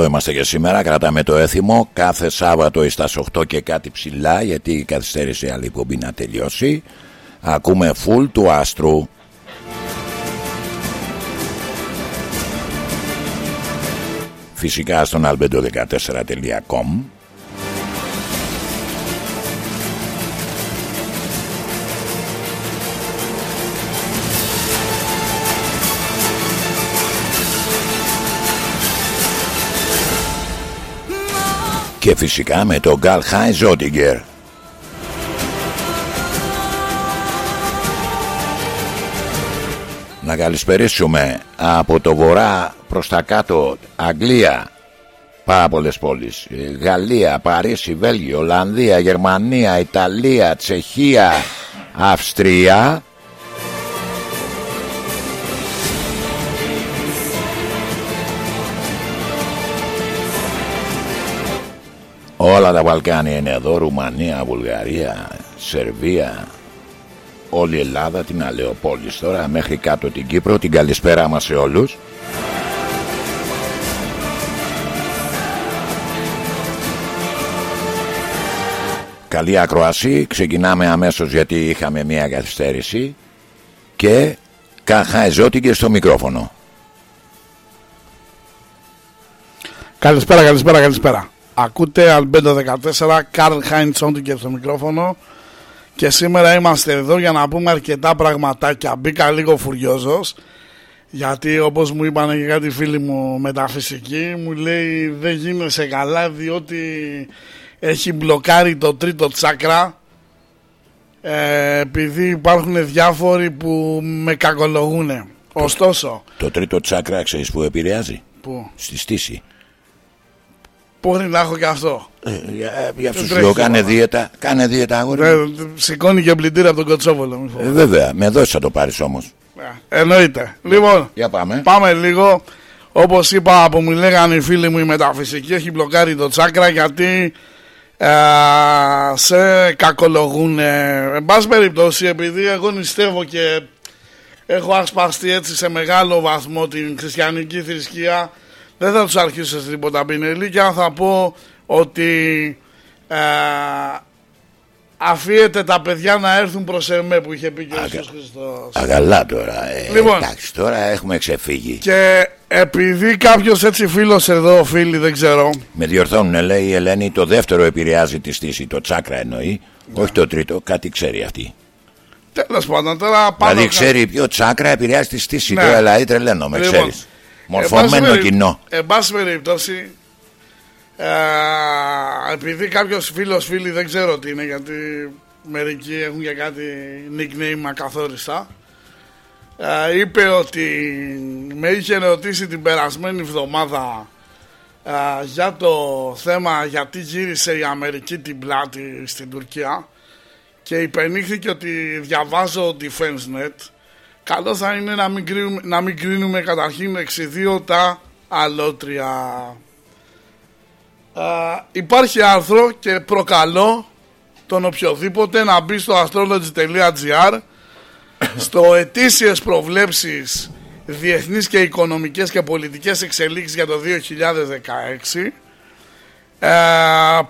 Εδώ είμαστε και σήμερα, κρατάμε το έθιμο κάθε Σάββατο στα 8 και κάτι ψηλά γιατί καθυστέρησε η άλλη εκπομπή να τελειώσει. Ακούμε full του άστρου. Φυσικά στον albedo14.com και φυσικά με τον Γκάλ Χάι Ζότιγκερ. Να καλησπερίσουμε από το βορρά προς τα κάτω Αγγλία πάρα πολλές πόλεις Γαλλία, Παρίσι, Βέλγιο, Ολλανδία, Γερμανία, Ιταλία, Τσεχία, Αυστρία Όλα τα Βαλκάνια είναι εδώ, Ρουμανία, Βουλγαρία, Σερβία, όλη η Ελλάδα, την Αλεοπόλης τώρα, μέχρι κάτω την Κύπρο, την καλησπέρα μας σε όλους. Καλή ακροασή, ξεκινάμε αμέσως γιατί είχαμε μια καθυστέρηση και καχαεζότηκε στο μικρόφωνο. Καλησπέρα, καλησπέρα, καλησπέρα. Ακούτε Αλμπέντο 14, Καρλ Χάιντσον και στο μικρόφωνο και σήμερα είμαστε εδώ για να πούμε αρκετά πραγματάκια. Μπήκα λίγο φουριόζος γιατί όπως μου είπαν και κάτι φίλοι μου μεταφυσικοί μου λέει δεν γίνεσαι καλά διότι έχει μπλοκάρει το τρίτο τσάκρα ε, επειδή υπάρχουν διάφοροι που με κακολογούν. Ωστόσο. Το τρίτο τσάκρα ξέρεις που επηρεάζει; Πού; Στη στήση. Μπορεί να έχω και αυτό. Ε, για για αυτούς σου λέω, κάνε δίαιτα. Κάνε δίαιτα, αγόρι. Ε, σηκώνει και πλυντήρα από τον Κοτσόβολο. μη Ε, φοβάσαι. βέβαια, με δώσει θα το πάρεις όμως. Ε, Εννοείται. Λοιπόν, Για πάμε. πάμε λίγο. Όπως είπα, που μου λέγανε οι φίλοι μου, η μεταφυσική έχει μπλοκάρει το τσάκρα γιατί ε, σε κακολογούν. Ε, εν πάση περιπτώσει, επειδή εγώ νηστεύω και έχω ασπαστεί έτσι σε μεγάλο βαθμό την χριστιανική θρησκεία, δεν θα τους αρχίσω σε τίποτα πινελί και αν θα πω ότι ε, αφίεται τα παιδιά να έρθουν προς εμέ που είχε πει και ο Ιησούς Χριστός. Αγαλά τώρα. Ε, Λοιπόν. Εντάξει, τώρα έχουμε ξεφύγει. Και επειδή κάποιος έτσι φίλος εδώ, φίλοι δεν ξέρω, Με διορθώνουν, λέει η Ελένη, το δεύτερο επηρεάζει τη στήση. Το τσάκρα εννοεί. Όχι το τρίτο, κάτι ξέρει αυτή. τέλος πάντων τώρα πάνω... δηλαδή ξέρει ποιο τσάκρα επηρεάζει τη στήση. Ναι. Τώρα δηλαδή τρελαίνω, με Λοιπόν, ξέρεις. Μορφωμένο Εν πάση κοινό. περι- Εν πάση περιπτώσει, ε, επειδή κάποιος φίλος φίλοι δεν ξέρω τι είναι, γιατί μερικοί έχουν και κάτι nickname ακαθόριστα. Ε, είπε ότι με είχε ρωτήσει την περασμένη εβδομάδα ε, για το θέμα γιατί γύρισε η Αμερική την πλάτη στην Τουρκία και υπενήχθηκε ότι διαβάζω DefenseNet καλό θα είναι να μην κρίνουμε, να μην κρίνουμε καταρχήν εξιδίωτα αλότρια. Υπάρχει άρθρο και προκαλώ τον οποιοδήποτε να μπει στο astrology.gr στο ετήσιες προβλέψεις διεθνείς και οικονομικές και πολιτικές εξελίξεις για το 2016 ε,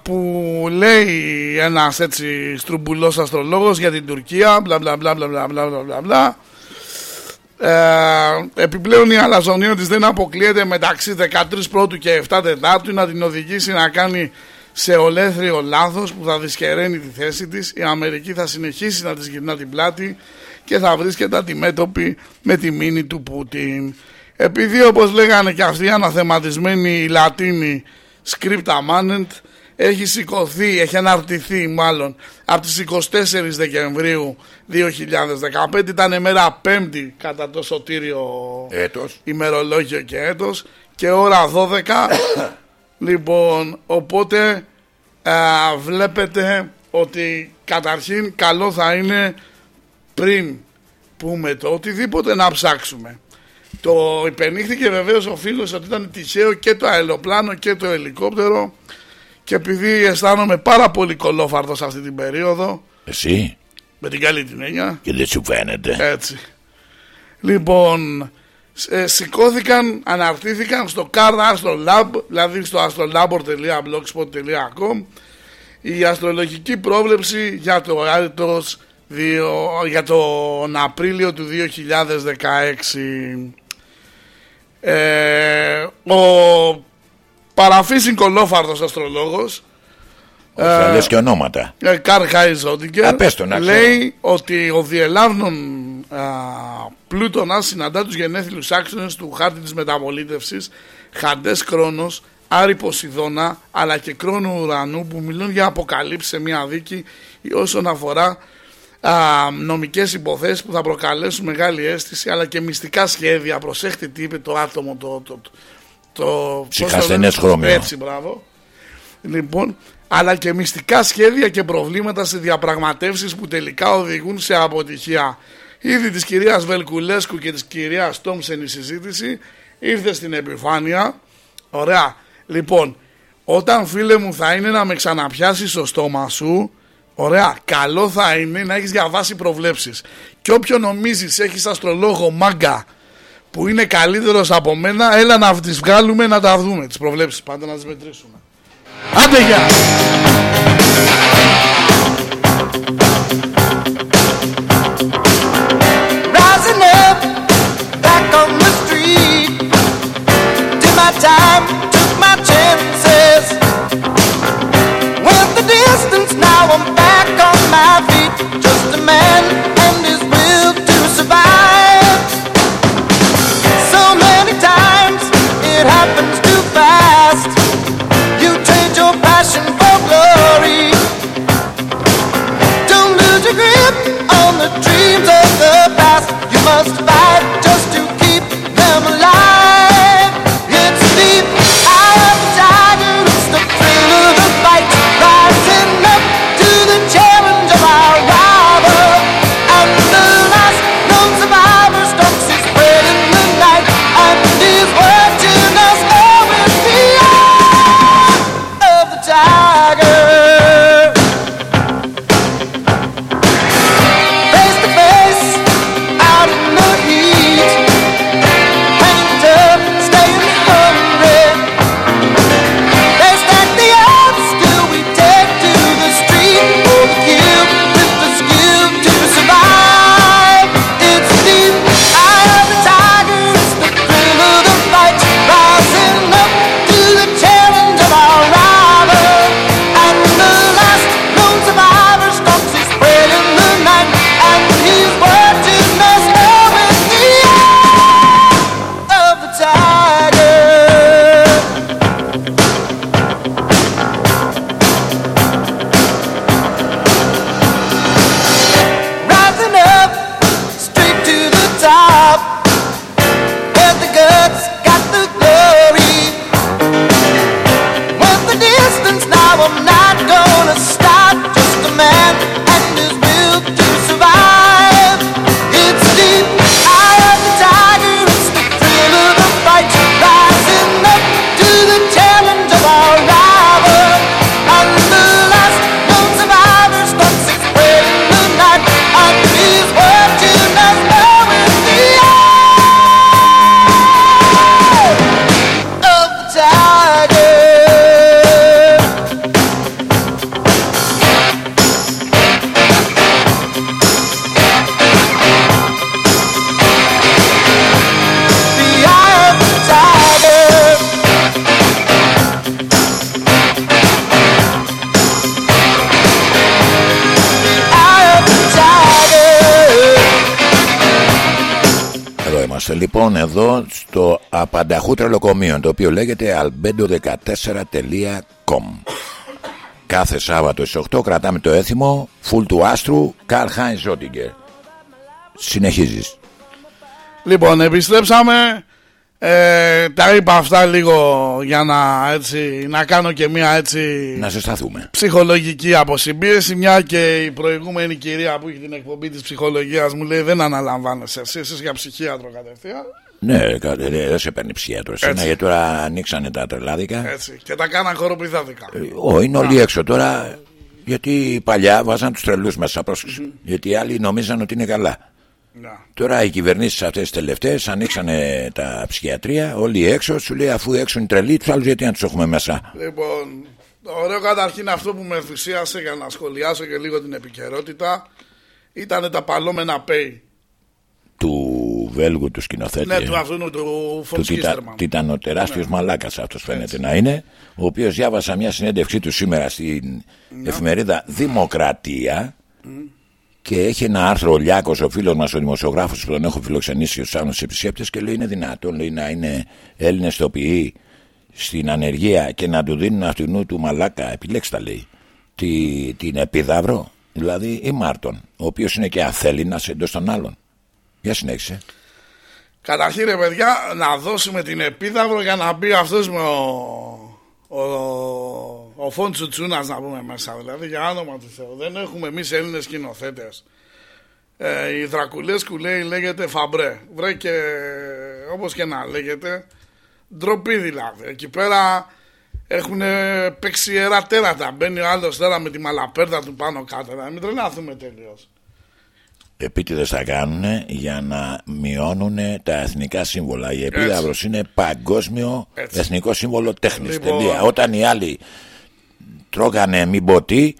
που λέει ένας έτσι στρουμπουλός αστρολόγος για την Τουρκία μπλα μπλα μπλα μπλα μπλα μπλα ε, επιπλέον η αλαζονία της δεν αποκλείεται μεταξύ 13 πρώτου και 7 τετάρτου να την οδηγήσει να κάνει σε ολέθριο λάθος που θα δυσκεραίνει τη θέση της. Η Αμερική θα συνεχίσει να της γυρνά την πλάτη και θα βρίσκεται αντιμέτωπη με τη μήνυ του Πούτιν. Επειδή όπως λέγανε και αυτοί οι αναθεματισμένοι οι Λατίνοι scripta manent έχει σηκωθεί, έχει αναρτηθεί μάλλον από τις 24 Δεκεμβρίου 2015 ήταν μέρα πέμπτη κατά το σωτήριο Έτος. ημερολόγιο και έτος. Και ώρα 12 λοιπόν οπότε α, βλέπετε ότι καταρχήν καλό θα είναι πριν πούμε το οτιδήποτε να ψάξουμε. Το υπενήχθηκε βεβαίως ο φίλος ότι ήταν τυχαίο και το αεροπλάνο και το ελικόπτερο και επειδή αισθάνομαι πάρα πολύ κολόφαρτος αυτή την περίοδο Εσύ; με την καλή την έννοια και δεν σου φαίνεται; έτσι. Λοιπόν, ε, σηκώθηκαν, αναρτήθηκαν στο Card Astro Lab, δηλαδή στο astrolabor.blogspot.com η αστρολογική πρόβλεψη για το έτος για τον Απρίλιο του 2016. Ε, ο παραφύσιν κολόφαρδος αστρολόγος θα ε, λες και ονόματα. Ε, Καρ Χάι Ζόντιγκερ λέει ότι ο διελάβνων πλούτονας συναντά τους γενέθλιους άξονες του χάρτη της μεταμολήτευσης Χαντές Κρόνος, Άρη Ποσειδώνα αλλά και Κρόνο Ουρανού που μιλούν για αποκαλύψει σε μια δίκη όσον αφορά α, νομικές υποθέσεις που θα προκαλέσουν μεγάλη αίσθηση αλλά και μυστικά σχέδια. Προσέχτε τι είπε το άτομο το... το, το, το Έτσι, μπράβο. Λοιπόν, αλλά και μυστικά σχέδια και προβλήματα σε διαπραγματεύσεις που τελικά οδηγούν σε αποτυχία. Ήδη της κυρίας Βελκουλέσκου και της κυρίας Τόμσεν η συζήτηση ήρθε στην επιφάνεια. Ωραία. Λοιπόν, όταν φίλε μου θα είναι να με ξαναπιάσεις στο στόμα σου, ωραία, καλό θα είναι να έχεις διαβάσει προβλέψεις. Και όποιο νομίζεις έχεις αστρολόγο μάγκα που είναι καλύτερος από μένα, έλα να τις βγάλουμε να τα δούμε τις προβλέψεις, πάντα να τις μετρήσουμε. Άντε γεια! just about λοιπόν εδώ στο απανταχού τρελοκομείο το οποίο λέγεται albedo14.com Κάθε Σάββατο στις 8 κρατάμε το έθιμο Φουλ του άστρου Καρλ Χάινς Ζότιγκερ. Συνεχίζεις. Λοιπόν, επιστρέψαμε. Ε, τα είπα αυτά λίγο για να, έτσι, να κάνω και μια έτσι Να σε σταθούμε ψυχολογική αποσυμπίεση. Μια και η προηγούμενη κυρία που έχει την εκπομπή της ψυχολογίας μου λέει δεν αναλαμβάνεσαι εσύ, εσύ για ψυχίατρο κατευθείαν. Ναι, κα- ε, δεν σε παίρνει ψυχίατρο εσένα Έτσι. γιατί τώρα ανοίξανε τα τρελάδικα Έτσι. Και τα κάναν χοροπηδάδικα. Ω, είναι όλοι έξω τώρα γιατί παλιά βάζαν τους τρελούς μέσα πρόσεξε. Γιατί οι άλλοι νομίζαν ότι είναι καλά Να. Τώρα οι κυβερνήσεις αυτές τις τελευταίες ανοίξανε τα ψυχιατρία, όλοι έξω. Σου λέει αφού έξω είναι τρελοί, τους άλλους γιατί να τους έχουμε μέσα; Λοιπόν, ωραίο καταρχήν αυτό που με ενθουσίασε για να σχολιάσω και λίγο την επικαιρότητα ήταν τα παλόμενα pay. Του Βέλγου του σκηνοθέτη. Ναι, του αυτού του του Φον Τίτα- Τι ήταν ο τεράστιο Ναι. μαλάκας αυτός φαίνεται να είναι. Ο οποίος διάβασα μια συνέντευξή του σήμερα στην Ναι. εφημερίδα Δημοκρατία. Και έχει ένα άρθρο ο Λιάκος, ο φίλος μας, ο δημοσιογράφος που τον έχω φιλοξενήσει στου άλλου επισκέπτες και λέει: Είναι δυνατόν λέει, να είναι Έλληνες τοπιοί στην ανεργία και να του δίνουν αυτού του μαλάκα, επιλέξτε λέει, τη, την επίδαυρο, δηλαδή ή Μάρτον, ο οποίος είναι και αθέληνα εντός των άλλων. Για συνέχισε. Καταρχήν ρε παιδιά να δώσουμε την επίδαυρο για να μπει αυτός με ο, ο, ο Φον Τσουτσούνας να πούμε μέσα δηλαδή για άνομα του Θεού δεν έχουμε εμείς Έλληνες σκηνοθέτες ε, η Δρακουλέσκου λέει λέγεται Φαμπρέ βρε και όπως και να λέγεται ντροπή δηλαδή εκεί πέρα έχουν παίξει ιερά τέρατα μπαίνει ο άλλος τώρα με τη μαλαπέρδα του πάνω κάτω να μην τρελάθουμε τελείως επίτηδες θα κάνουν για να μειώνουν τα εθνικά σύμβολα. Η επίδαυρος είναι παγκόσμιο Έτσι. εθνικό σύμβολο τέχνης. Λοιπόν. Τελεία. Όταν οι άλλοι τρώγανε μη πω τι,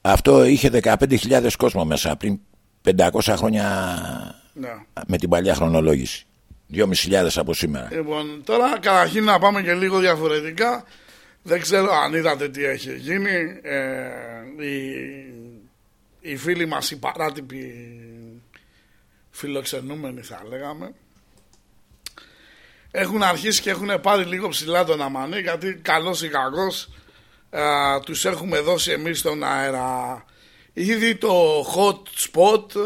αυτό είχε 15.000 κόσμο μέσα πριν 500 χρόνια ναι. με την παλιά χρονολόγηση. 2.500 από σήμερα. Λοιπόν, τώρα καταρχήν να πάμε και λίγο διαφορετικά. Δεν ξέρω αν είδατε τι έχει γίνει. Ε, οι, οι φίλοι μας, οι παράτυποι φιλοξενούμενοι θα λέγαμε, έχουν αρχίσει και έχουν πάρει λίγο ψηλά τον αμανί γιατί καλός ή κακός ε, τους έχουμε δώσει εμείς στον αέρα. Ήδη το hot spot ε,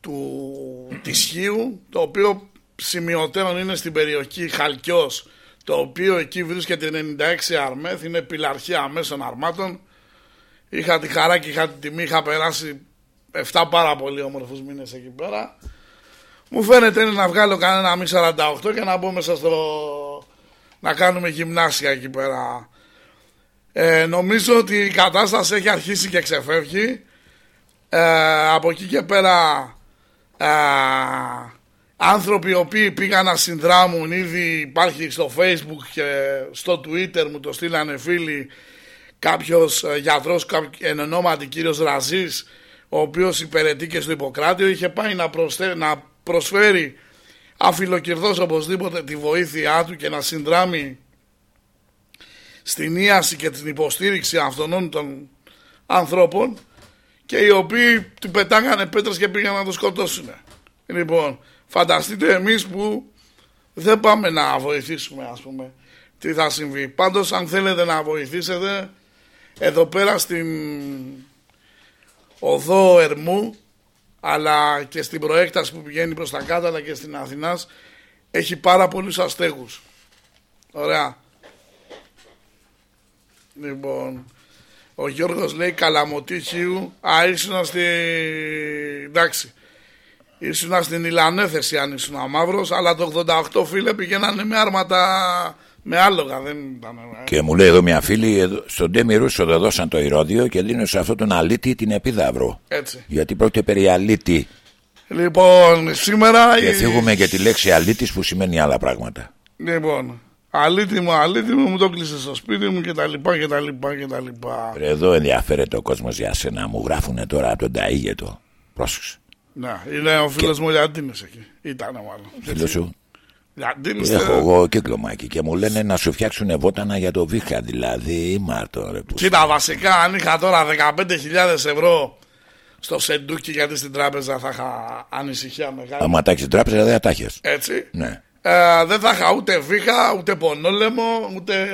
του Τισχύου το οποίο σημειωτέων είναι στην περιοχή Χαλκιός το οποίο εκεί βρίσκεται 96 αρμέθ είναι πυλαρχία αμέσων αρμάτων. Είχα τη χαρά και είχα την τιμή είχα περάσει 7 πάρα πολύ όμορφους μήνες εκεί πέρα. Μου φαίνεται είναι να βγάλω κανένα μη 48 και να μπω μέσα στο να κάνουμε γυμνάσια εκεί πέρα ε, νομίζω ότι η κατάσταση έχει αρχίσει και ξεφεύγει. Ε, από εκεί και πέρα ε, άνθρωποι οι οποίοι πήγαν να συνδράμουν ήδη υπάρχει στο facebook και στο twitter μου το στείλανε φίλοι κάποιος ε, γιατρός κάπο- εν ονόματι κύριος Ραζής ο οποίος υπηρετεί και στο Ιπποκράτιο είχε πάει να, προσθέ- να προσφέρει αφιλοκυρδός οπωσδήποτε τη βοήθειά του και να συνδράμει στην ίαση και την υποστήριξη αυτών των ανθρώπων και οι οποίοι του πετάγανε πέτρες και πήγαν να το σκοτώσουν. Λοιπόν, φανταστείτε εμείς που δεν πάμε να βοηθήσουμε ας πούμε τι θα συμβεί. Πάντως αν θέλετε να βοηθήσετε εδώ πέρα στην οδό Ερμού αλλά και στην προέκταση που πηγαίνει προς τα κάτω αλλά και στην Αθηνάς έχει πάρα πολλούς αστέγους. Ωραία. Λοιπόν, ο Γιώργος λέει καλαμωτή χείου. Α, ήσουν στη... Εντάξει. Ήσουν στην Ιλανέθεση αν ήσουν αμαύρος, αλλά το 88 φίλε πηγαίνανε με άρματα με άλογα. Δεν ήταν... ε. Και μου λέει εδώ μια φίλη, εδώ, στον Ντέμι Ρούσο δεν δώσαν το ηρόδιο και δίνουν σε αυτόν τον αλήτη την επίδαυρο. Έτσι. Γιατί πρόκειται περί αλήτη. Λοιπόν, σήμερα... Και η- φύγουμε για τη λέξη αλήτης που σημαίνει άλλα πράγματα. Λοιπόν, αλήτη μου, αλήτη μου, μου το κλείσε στο σπίτι μου και τα λοιπά και τα λοιπά και τα λοιπά. Ρε, Εδώ ενδιαφέρεται ο κόσμος για σένα. Μου γράφουνε τώρα από τον Ταΐγετο. Πρόσεξε. Να, είναι ο φίλος μου Λιαντίνης εκεί. Ήτανε μάλλον. Φίλος σου; Λιαντίνης, Έχω ε, εγώ κύκλωμα εκεί και μου λένε να σου φτιάξουν βότανα για το βήχα. Δηλαδή, Μάρτο, ρε που. Κοίτα, βασικά αν είχα τώρα 15.000 ευρώ στο σεντούκι γιατί στην τράπεζα θα είχα ανησυχία μεγάλη. Άμα τα έχεις στην τράπεζα δεν θα τα έχεις. Έτσι. Ναι. Ε, δεν θα είχα ούτε βήχα, ούτε πονόλεμο, ούτε.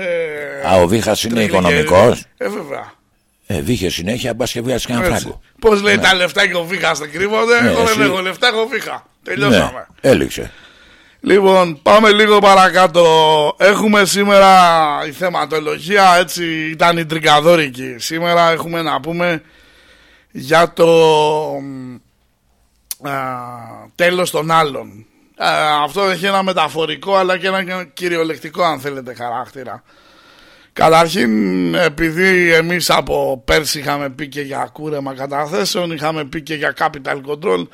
Α, ο βήχας είναι τριγλικερί. οικονομικός; Ε, βέβαια. Ε, βήχε συνέχεια, μπα και βγάζεις κανένα φράγκο. Πώς λέει τα λεφτά και ο βήχας δεν κρύβονται; Ναι, Εγώ δεν εσύ- έχω λεφτά, έχω βήχα. Ναι, Τελειώσαμε. έληξε. Λοιπόν, πάμε λίγο παρακάτω. Έχουμε σήμερα η θεματολογία, έτσι ήταν η τρικαδόρικη. Σήμερα έχουμε να πούμε για το α, τέλος των άλλων. Α, αυτό έχει ένα μεταφορικό αλλά και ένα κυριολεκτικό αν θέλετε χαρακτήρα. Καταρχήν επειδή εμείς από πέρσι είχαμε πει και για κούρεμα καταθέσεων, είχαμε πει και για capital control,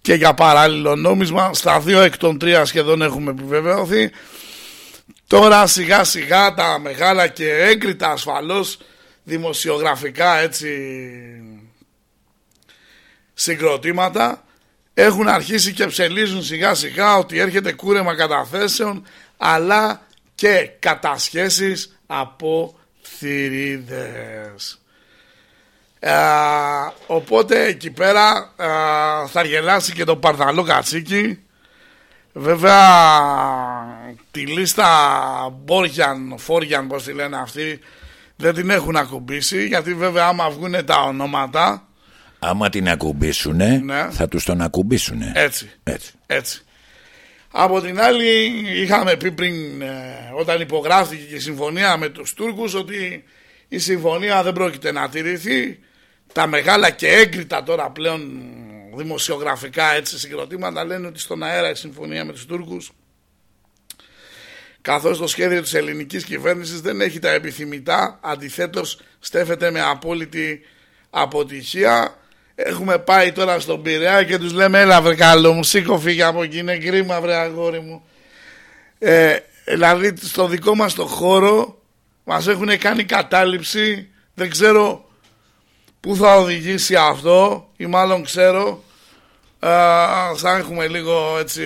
και για παράλληλο νόμισμα. Στα δύο εκ των τρία σχεδόν έχουμε επιβεβαιωθεί. Τώρα σιγά σιγά τα μεγάλα και έγκριτα ασφαλώς δημοσιογραφικά έτσι συγκροτήματα έχουν αρχίσει και ψελίζουν σιγά σιγά ότι έρχεται κούρεμα καταθέσεων αλλά και κατασχέσεις από θηρίδες. Ε, οπότε εκεί πέρα ε, θα γελάσει και το παρθαλό κατσίκι βέβαια τη λίστα Μπόργιαν, Φόργιαν πως τη λένε αυτοί δεν την έχουν ακουμπήσει γιατί βέβαια άμα βγουν τα ονόματα Άμα την ακουμπήσουνε Ναι. θα τους τον ακουμπήσουνε έτσι, Έτσι. έτσι. Από την άλλη είχαμε πει πριν ε, όταν υπογράφηκε και η συμφωνία με τους Τούρκους ότι η συμφωνία δεν πρόκειται να τηρηθεί τα μεγάλα και έγκριτα τώρα πλέον δημοσιογραφικά έτσι συγκροτήματα λένε ότι στον αέρα η συμφωνία με τους Τούρκους καθώς το σχέδιο της ελληνικής κυβέρνησης δεν έχει τα επιθυμητά αντιθέτως στέφεται με απόλυτη αποτυχία έχουμε πάει τώρα στον Πειραιά και τους λέμε έλα βρε καλό μου σήκω φύγε από εκεί είναι κρίμα βρε αγόρι μου ε, δηλαδή στο δικό μας το χώρο μας έχουν κάνει κατάληψη. Δεν ξέρω πού θα οδηγήσει αυτό ή μάλλον ξέρω ε, θα έχουμε λίγο έτσι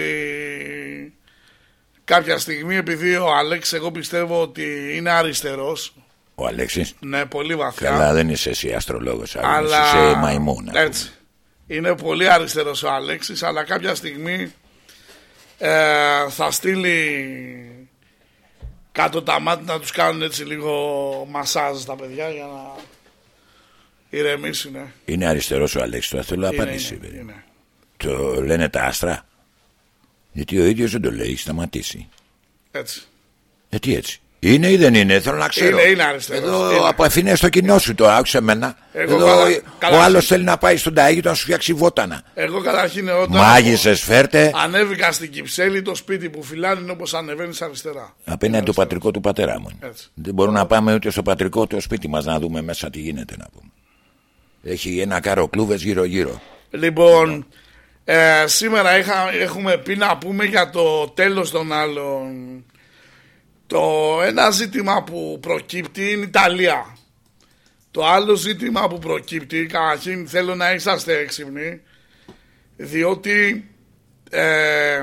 κάποια στιγμή επειδή ο Αλέξ εγώ πιστεύω ότι είναι αριστερός Ο Αλέξης ναι πολύ βαθιά Καλά δεν είσαι εσύ αστρολόγος αλλά... αλλά Είσαι μαϊμού να πούμε. έτσι είναι πολύ αριστερός ο Αλέξης αλλά κάποια στιγμή ε, θα στείλει κάτω τα μάτια να τους κάνουν έτσι λίγο μασάζ τα παιδιά για να ηρεμήσουν Είναι αριστερός ο Αλέξης Τώρα θέλω Είναι, απάντηση είναι, παιδί. είναι. Το λένε τα άστρα; Γιατί ο ίδιος δεν το λέει έχει σταματήσει έτσι Γιατί έτσι; Είναι ή δεν είναι, θέλω να ξέρω. Είναι, είναι αριστερός. Εδώ Είναι. από ευθυνέ στο κοινό σου το άκουσε εμένα. Εγώ Εδώ καλά- ο- καλά ο άλλος αρχή. θέλει να πάει στον Ταίγιο να σου φτιάξει βότανα. εγώ καταρχήν όταν Μάγισσες, φέρτε. ανέβηκα στην Κυψέλη το σπίτι που φυλάνε είναι όπως ανεβαίνεις αριστερά Απέναντι το πατρικό του πατέρα μου. είναι. Έτσι. Δεν μπορούμε να πάμε ούτε στο πατρικό του σπίτι μας να δούμε μέσα τι γίνεται να πούμε. Έχει ένα κάρο κλούβες γύρω-γύρω. Λοιπόν, ε, σήμερα είχα, έχουμε πει να πούμε για το τέλος των άλλων. Το ένα ζήτημα που προκύπτει είναι η Ιταλία. Το άλλο ζήτημα που προκύπτει, καταρχήν θέλω να είσαστε έξυπνοι, διότι ε,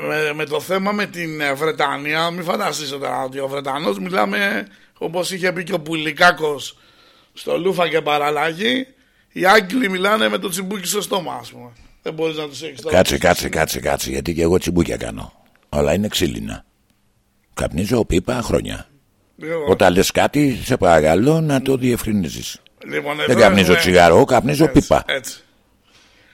με, με το θέμα με την ε, Βρετανία, μην φανταστείτε τώρα ότι ο Βρετανός μιλάμε όπως είχε πει και ο Πουλικάκος στο Λούφα και παραλλαγή, οι Άγγλοι μιλάνε με το τσιμπούκι στο στόμα, ας πούμε. Δεν μπορείς να τους έχεις τώρα. Κάτσε, κάτσε, κάτσε, κάτσε. Γιατί και εγώ τσιμπούκια κάνω. Όλα είναι ξύλινα. Καπνίζω πίπα χρόνια. Λοιπόν, Όταν λες κάτι, σε παρακαλώ να το διευκρινίζεις. λοιπόν, εδώ Δεν καπνίζω έχουμε- τσιγάρο, καπνίζω Έτσι, πίπα. Έτσι.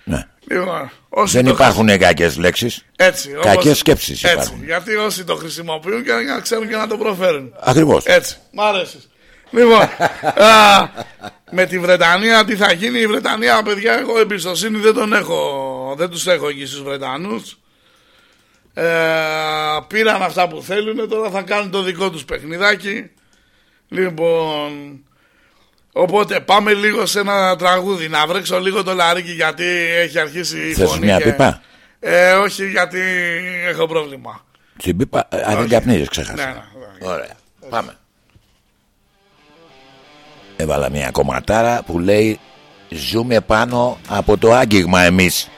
Ναι. Λοιπόν, όσοι Δεν το υπάρχουν κακές λέξεις. Έτσι, Κακές όπως- σκέψεις έτσι, υπάρχουν. Γιατί όσοι το χρησιμοποιούν και να ξέρουν και να το προφέρουν. Ακριβώς. Έτσι, μ' αρέσεις. Λοιπόν, α, με τη Βρετανία τι θα γίνει; Η Βρετανία, παιδιά, εγώ εμπιστοσύνη δεν τον έχω. Δεν τους έχω εκεί στους Βρετανούς. Ε, πήραν αυτά που θέλουν, τώρα θα κάνουν το δικό τους παιχνιδάκι. Λοιπόν, οπότε πάμε λίγο σε ένα τραγούδι. Να βρέξω λίγο το λαρίκι γιατί έχει αρχίσει η Θες φωνή. μια και- πίπα; Ε, όχι, γιατί έχω πρόβλημα. Στην πίπα; Α, δεν Όχι. καπνίζεις, Ναι, ξέχασα. ναι, ναι. Ωραία. Πάμε. Έβαλα μια κομματάρα που λέει Ζούμε πάνω από το άγγιγμα εμείς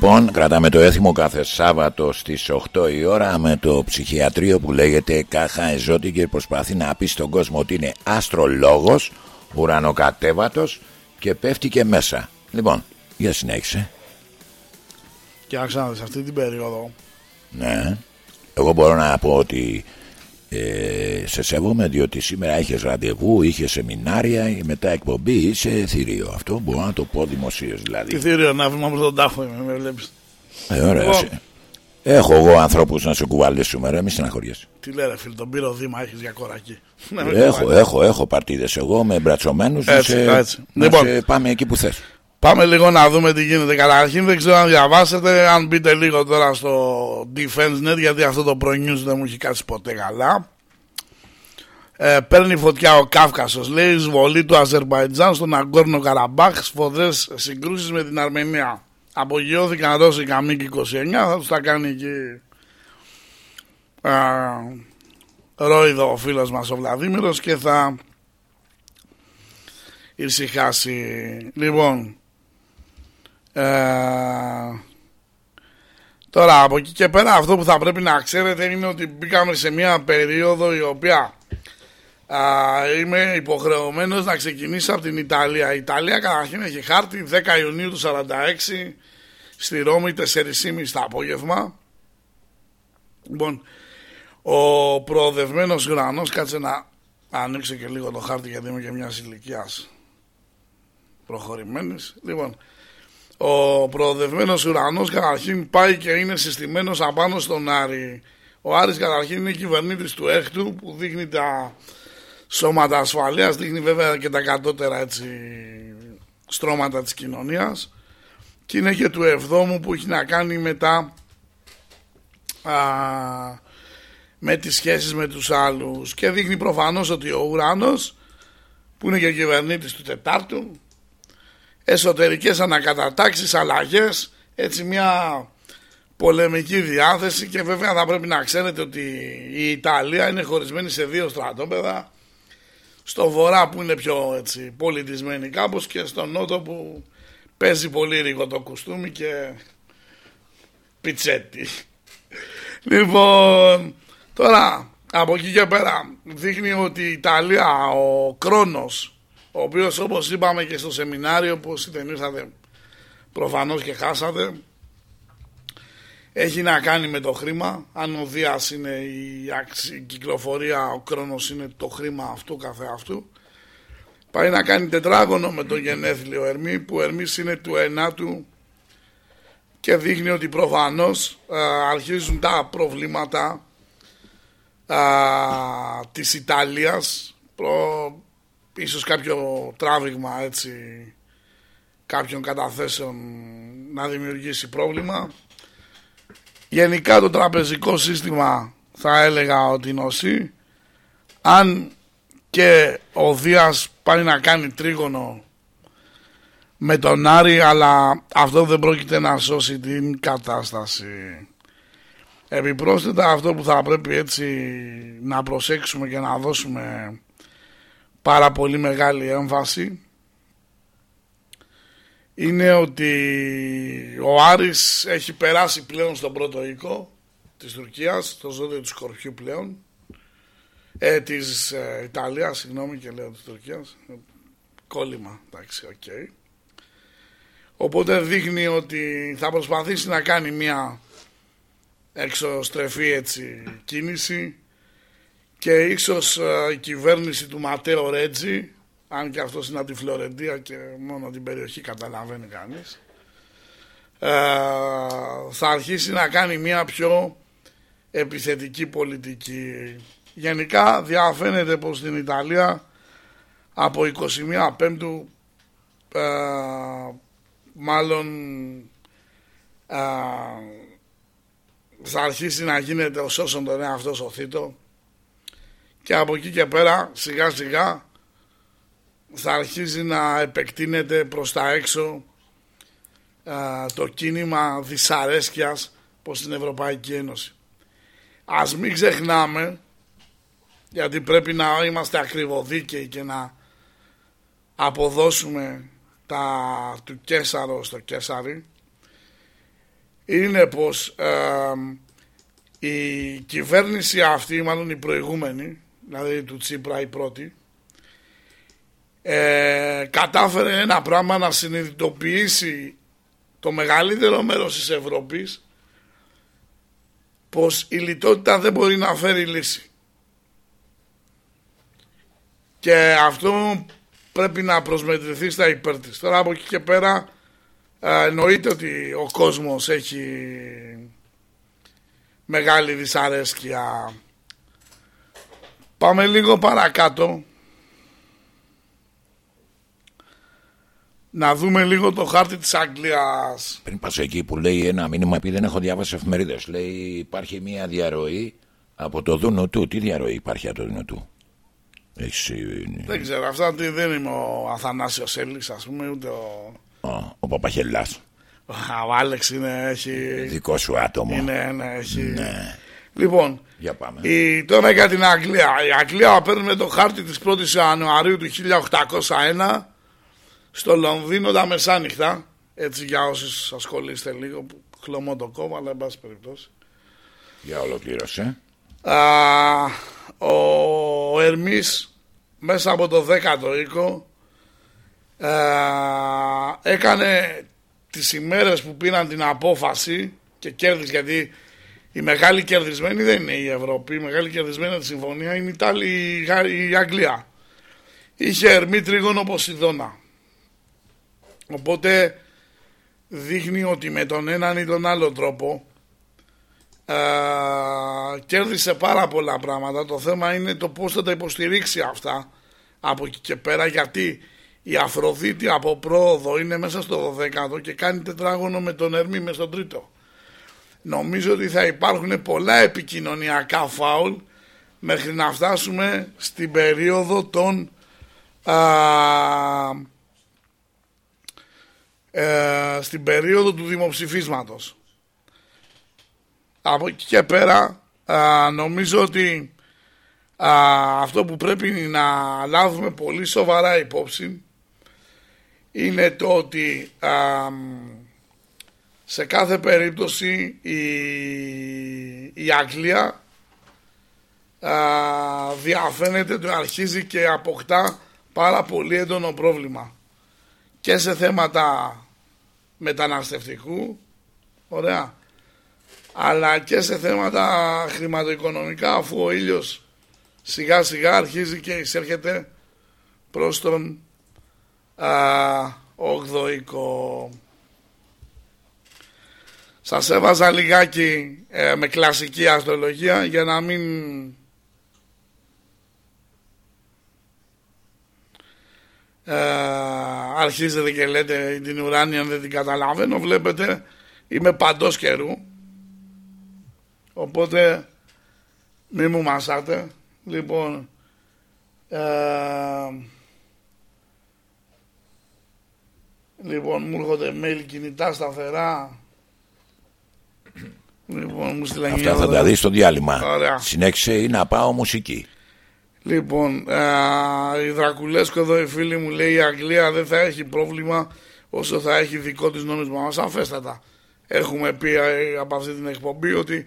λοιπόν κρατάμε το έθιμο κάθε Σάββατο στις 8 η ώρα με το ψυχιατρίο που λέγεται Κάχα Εζώτη και προσπαθεί να πει στον κόσμο ότι είναι αστρολόγος, ουρανοκατέβατος και πέφτει και μέσα. Λοιπόν, για συνέχισε. Και άξανα σε αυτή την περίοδο. Ναι. Εγώ μπορώ να πω ότι ε, σε σέβομαι διότι σήμερα έχεις ραντεβού, είχες σεμινάρια, μετά εκπομπή, είσαι θηρίο. Αυτό μπορώ να το πω δημοσίως δηλαδή. Τι θύριο να βήμα προς τον τάφο είμαι, με βλέπεις. Ε, ωραία. Λοιπόν. σε- Έχω εγώ ανθρώπους να σε κουβαλήσουμε, ρε, μη στεναχωριέσαι. Τι λέει ρε φίλε, τον πήρε ο Δήμα, έχεις για κορακί. Να με Έχω, κουβαλάει. έχω, έχω παρτίδες εγώ με μπρατσομένους να Έτσι, σε, έτσι. να Λοιπόν. σε πάμε εκεί που θες. Πάμε λίγο να δούμε τι γίνεται. Καταρχήν δεν ξέρω αν διαβάσετε, αν μπείτε λίγο τώρα στο Defense Net, γιατί αυτό το Pro News δεν μου έχει κάτσει ποτέ καλά. Ε, παίρνει φωτιά ο Κάφκασος, λέει εισβολή του Αζερβαϊτζάν στον Αγκόρνο Καραμπάχ, σφοδρές συγκρούσεις με την Αρμενία. Απογειώθηκαν Ρώσοι Καμίκ 29, θα τους τα κάνει εκεί α, ρόιδο ο φίλος μας ο Βλαδίμηρος και θα ησυχάσει. Λοιπόν, ε, τώρα από εκεί και πέρα αυτό που θα πρέπει να ξέρετε είναι ότι μπήκαμε σε μια περίοδο η οποία α, είμαι υποχρεωμένος να ξεκινήσω από την Ιταλία. Η Ιταλία καταρχήν έχει χάρτη 10 Ιουνίου του 46 στη Ρώμη 4.30 το απόγευμα. Λοιπόν, ο προοδευμένος ουρανός, κάτσε να ανοίξω και λίγο το χάρτη γιατί είμαι και μιας ηλικίας προχωρημένης. Λοιπόν, ο προοδευμένος ουρανός καταρχήν πάει και είναι συστημένος απάνω στον Άρη. Ο Άρης καταρχήν είναι κυβερνήτης του έκτου που δείχνει τα σώματα ασφαλείας, δείχνει βέβαια και τα κατώτερα έτσι, στρώματα της κοινωνίας και είναι και του εβδόμου που έχει να κάνει με τα α, με τις σχέσεις με τους άλλους και δείχνει προφανώς ότι ο ουρανός που είναι και ο κυβερνήτης του Τετάρτου εσωτερικές ανακατατάξεις, αλλαγές έτσι μια πολεμική διάθεση και βέβαια θα πρέπει να ξέρετε ότι η Ιταλία είναι χωρισμένη σε δύο στρατόπεδα στο βορρά που είναι πιο έτσι, πολιτισμένη κάπως και στο νότο που παίζει πολύ ρίγο το κουστούμι και πιτσέτι. Λοιπόν, τώρα από εκεί και πέρα δείχνει ότι η Ιταλία, ο Κρόνος, ο οποίος όπως είπαμε και στο σεμινάριο που όσοι δεν ήρθατε προφανώς και χάσατε. Έχει να κάνει με το χρήμα. Αν ο Δίας είναι η, αξι- η κυκλοφορία, ο χρόνος είναι το χρήμα αυτού καθε αυτού. Πάει να κάνει τετράγωνο με τον γενέθλιο Ερμή που ο Ερμής είναι του ενάτου και δείχνει ότι προφανώς α, αρχίζουν τα προβλήματα α, της Ιταλίας προ, ίσως κάποιο τράβηγμα έτσι κάποιων καταθέσεων να δημιουργήσει πρόβλημα γενικά το τραπεζικό σύστημα θα έλεγα ότι νοσεί αν και ο Δίας πάει να κάνει τρίγωνο με τον Άρη αλλά αυτό δεν πρόκειται να σώσει την κατάσταση. Επιπρόσθετα αυτό που θα πρέπει έτσι να προσέξουμε και να δώσουμε πάρα πολύ μεγάλη έμφαση είναι ότι ο Άρης έχει περάσει πλέον στον πρώτο οίκο της Τουρκίας, στο ζώδιο του Σκορπιού πλέον, ε, της ε, Ιταλίας, συγγνώμη και λέω της Τουρκίας, Ε, κόλλημα, εντάξει, οκ. Οπότε δείχνει ότι θα προσπαθήσει να κάνει μια εξωστρεφή έτσι κίνηση και ίσως ε, η κυβέρνηση του Ματέο Ρέντσι αν και αυτός είναι από τη Φλωρεντία και μόνο την περιοχή καταλαβαίνει κανείς ε, θα αρχίσει να κάνει μια πιο επιθετική πολιτική. Γενικά διαφαίνεται πως στην Ιταλία από 21 Πέμπτου ε, μάλλον ε, θα αρχίσει να γίνεται ως όσον τον εαυτό οθήτο και από εκεί και πέρα σιγά σιγά θα αρχίζει να επεκτείνεται προς τα έξω α, το κίνημα δυσαρέσκειας προς την Ευρωπαϊκή Ένωση. Ας μην ξεχνάμε, γιατί πρέπει να είμαστε ακριβοδίκαιοι και να αποδώσουμε τα του Κέσαρο στο Κέσαρι, είναι πως ε, η κυβέρνηση αυτή, μάλλον η προηγούμενη, δηλαδή του Τσίπρα η πρώτη, ε, κατάφερε ένα πράγμα να συνειδητοποιήσει το μεγαλύτερο μέρος της Ευρώπης πως η λιτότητα δεν μπορεί να φέρει λύση. Και αυτό πρέπει να προσμετρηθεί στα υπέρ της. Τώρα από εκεί και πέρα ε, εννοείται ότι ο κόσμος έχει μεγάλη δυσαρέσκεια. Πάμε λίγο παρακάτω. Να δούμε λίγο το χάρτη της Αγγλίας. Πριν πας εκεί που λέει ένα μήνυμα, επειδή δεν έχω διάβασει εφημερίδες, λέει υπάρχει μια διαρροή από το Δούνο του. Τι διαρροή υπάρχει από το Δούνο του; Έχεις, ε, Δεν ξέρω, αυτά τι- δεν είμαι ο Αθανάσιος Έλλης, ας πούμε, ούτε ο... α, ο Παπαχελάς. Ο Άλεξ είναι, έχει... Δικό σου άτομο. Είναι, ναι, έχει... Ναι. Λοιπόν, Για πάμε. η, τώρα για την Αγγλία. Η Αγγλία παίρνει το χάρτη της 1ης Ιανουαρίου του 1801 στο Λονδίνο τα μεσάνυχτα. Έτσι για όσους ασχολείστε λίγο, που χλωμό το κόμμα, αλλά εν πάση περιπτώσει. Για ολοκλήρωσε. Α, ο Ερμής μέσα από το 10ο οίκο α, έκανε τις ημέρες που πήραν την απόφαση και κέρδισε γιατί η μεγάλη κερδισμένη δεν είναι η Ευρώπη, η μεγάλη κερδισμένη από τη συμφωνία είναι η, Ιταλή, η, Γα- η Αγγλία. Είχε Ερμή τρίγωνο Ποσειδώνα. Οπότε δείχνει ότι με τον έναν ή τον άλλο τρόπο ε, κέρδισε πάρα πολλά πράγματα. Το θέμα είναι το πώς θα τα υποστηρίξει αυτά από εκεί και πέρα γιατί η Αφροδίτη από πρόοδο είναι μέσα στο 12ο και κάνει τετράγωνο με τον Ερμή μες στον τρίτο. Νομίζω ότι θα υπάρχουν πολλά επικοινωνιακά φάουλ μέχρι να φτάσουμε στην περίοδο των α, ε, στην περίοδο του δημοψηφίσματος. Από εκεί και πέρα α, νομίζω ότι α, αυτό που πρέπει να λάβουμε πολύ σοβαρά υπόψη είναι το ότι α, σε κάθε περίπτωση η, η Αγγλία α, διαφαίνεται ότι αρχίζει και αποκτά πάρα πολύ έντονο πρόβλημα και σε θέματα μεταναστευτικού, ωραία, αλλά και σε θέματα χρηματοοικονομικά αφού ο ήλιος σιγά σιγά αρχίζει και εισέρχεται προς τον α, 8ο Σας έβαζα λιγάκι ε, με κλασική αστρολογία για να μην ε, αρχίζετε και λέτε την ουράνια δεν την καταλαβαίνω βλέπετε είμαι παντός καιρού. Οπότε μη μου μασάτε. Λοιπόν ε, λοιπόν μου έρχονται mail κινητά σταθερά λοιπόν μου στείλαν Αυτά θα τα δεις στο διάλειμμα. Ωραία. Συνέχισε ή να πάω μουσική. Λοιπόν, α, η Δρακουλέσκο εδώ η φίλη μου λέει η Αγγλία δεν θα έχει πρόβλημα όσο θα έχει δικό της νόμισμα μας αφέστατα. Έχουμε πει ε, από αυτή την εκπομπή ότι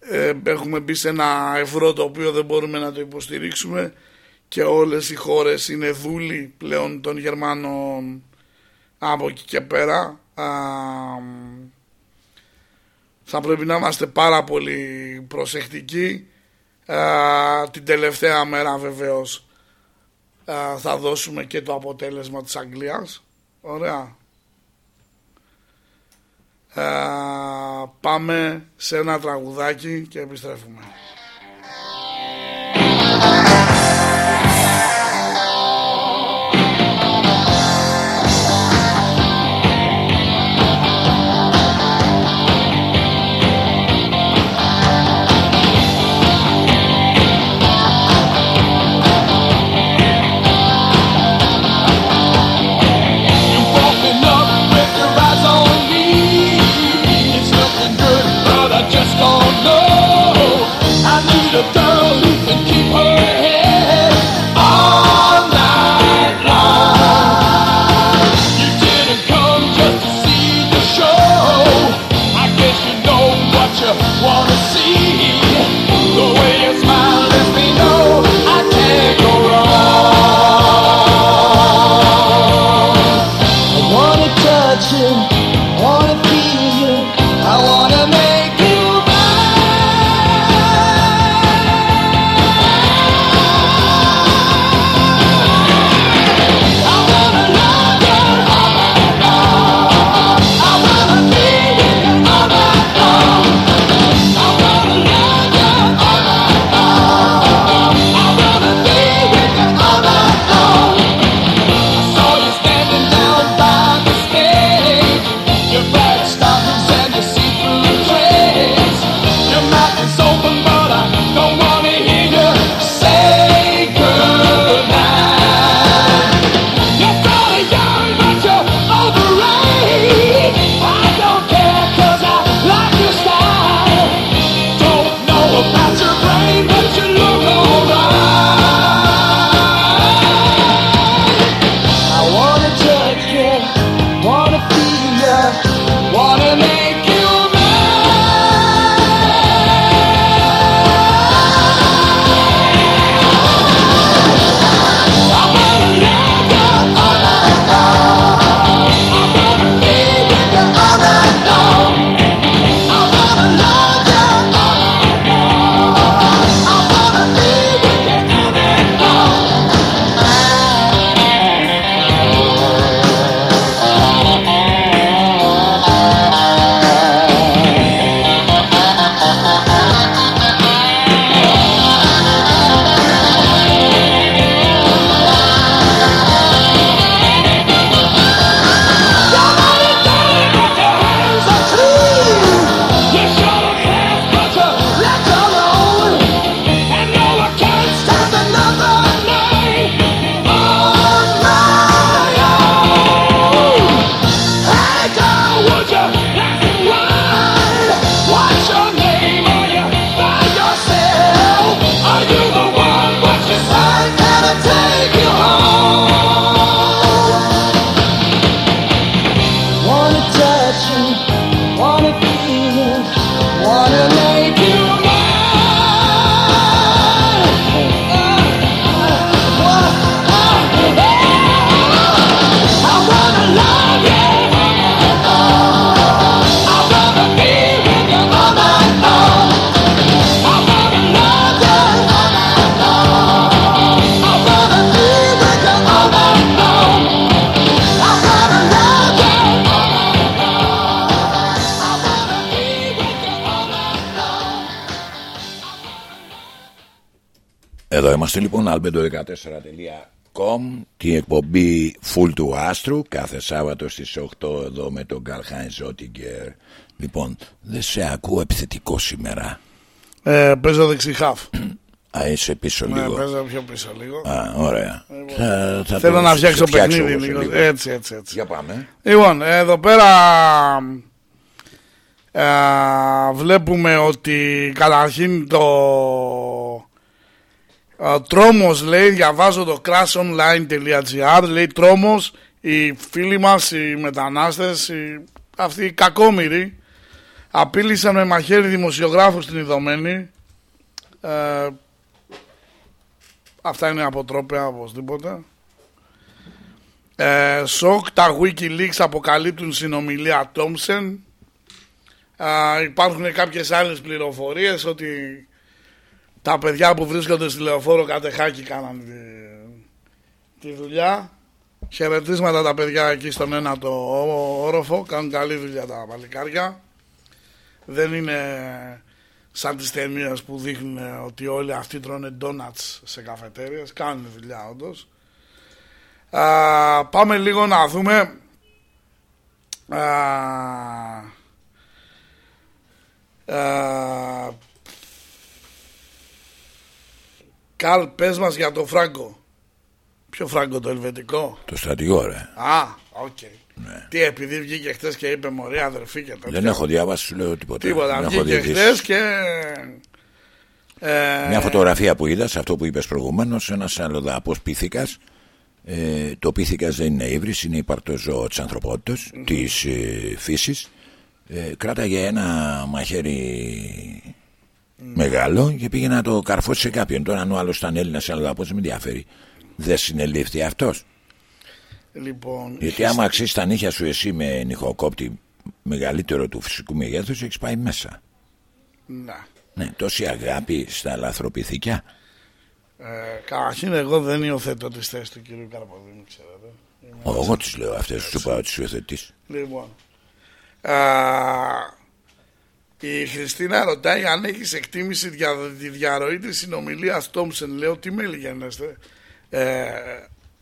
ε, έχουμε μπει σε ένα ευρώ το οποίο δεν μπορούμε να το υποστηρίξουμε και όλες οι χώρες είναι δούλοι πλέον των Γερμανών από εκεί και πέρα. Α, θα πρέπει να είμαστε πάρα πολύ προσεκτικοί Α, την τελευταία μέρα βεβαίως α, θα δώσουμε και το αποτέλεσμα της Αγγλίας. Ωραία. Α, πάμε σε ένα τραγουδάκι και επιστρέφουμε. albedo14.com, την εκπομπή Full του Άστρου, κάθε Σάββατο στις 8 εδώ με τον Καλχάιν Ζότιγκερ. Λοιπόν, δεν σε ακούω επιθετικό σήμερα. Ε, παίζω δεξιχάφ. Α, είσαι πίσω Ναι, λίγο. παίζω πιο πίσω λίγο. Α, ωραία. Θα, θα Θέλω το να φτιάξω φτιάξω παιχνίδι εγώ σε λίγο. λίγο. Έτσι, έτσι, έτσι. Για πάμε. Λοιπόν, εδώ πέρα ε, βλέπουμε ότι καταρχήν το ε, τρόμος λέει, διαβάζω το crashonline.gr λέει τρόμος οι φίλοι μας, οι μετανάστες, οι, αυτοί οι κακόμοιροι απείλησαν με μαχαίρι δημοσιογράφους στην Ιδωμένη ε, αυτά είναι αποτρόπαια οπωσδήποτε ε, σοκ, τα Wikileaks αποκαλύπτουν συνομιλία Τόμσεν. υπάρχουν κάποιες άλλες πληροφορίες ότι τα παιδιά που βρίσκονται στη λεωφόρο κατεχάκι κάναν τη, τη δουλειά. Χαιρετίσματα τα παιδιά εκεί στον ένα το όροφο, κάνουν καλή δουλειά τα παλικάρια. Δεν είναι σαν τις ταινίες που δείχνουν ότι όλοι αυτοί τρώνε ντόνατς σε καφετέριες. Κάνουν δουλειά όντως. Α, πάμε λίγο να δούμε α, α, Καλ πες μας για το Φράγκο. Ποιο Φράγκο το ελβετικό; Το στρατηγό, ρε. Α, οκ. Τι επειδή βγήκε χτες και είπε μωρέ αδερφή και τέτοια. Δεν έχω διάβασει, σου λέω τίποτα. Τίποτα. Δεν έχω βγήκε δει χτες και ε, Μια φωτογραφία που είδα σε αυτό που είπες προηγουμένως ένας αλλοδαπός πίθηκας ε, το πίθηκας δεν είναι ύβρις είναι υπαρκτός ζώος της ανθρωπότητας της ε, φύσης. Ε, κράταγε ένα μαχαίρι μεγάλο και πήγε να το καρφώσει σε κάποιον τώρα αν ο άλλος ήταν Έλληνας αλλοδαπός δεν με ενδιαφέρει δεν συνελήφθη αυτός Λοιπόν γιατί άμα αξίσει τα νύχια σου εσύ με νυχοκόπτη μεγαλύτερο του φυσικού μεγέθους έχεις πάει μέσα να. ναι, τόση αγάπη στα λαθροπηθήκια Ε, Καταρχήν εγώ δεν υιοθετώ τις θέσεις του κυρίου Καρποδίνου ξέρετε Είμαι Εγώ τις λέω αυτές, σου είπα ότι σου υιοθετείς. Λοιπόν. Α, η Χριστίνα ρωτάει αν έχεις εκτίμηση για τη διαρροή της συνομιλίας Τόμσεν. Λέω τι μέλη γενέστε. Ε,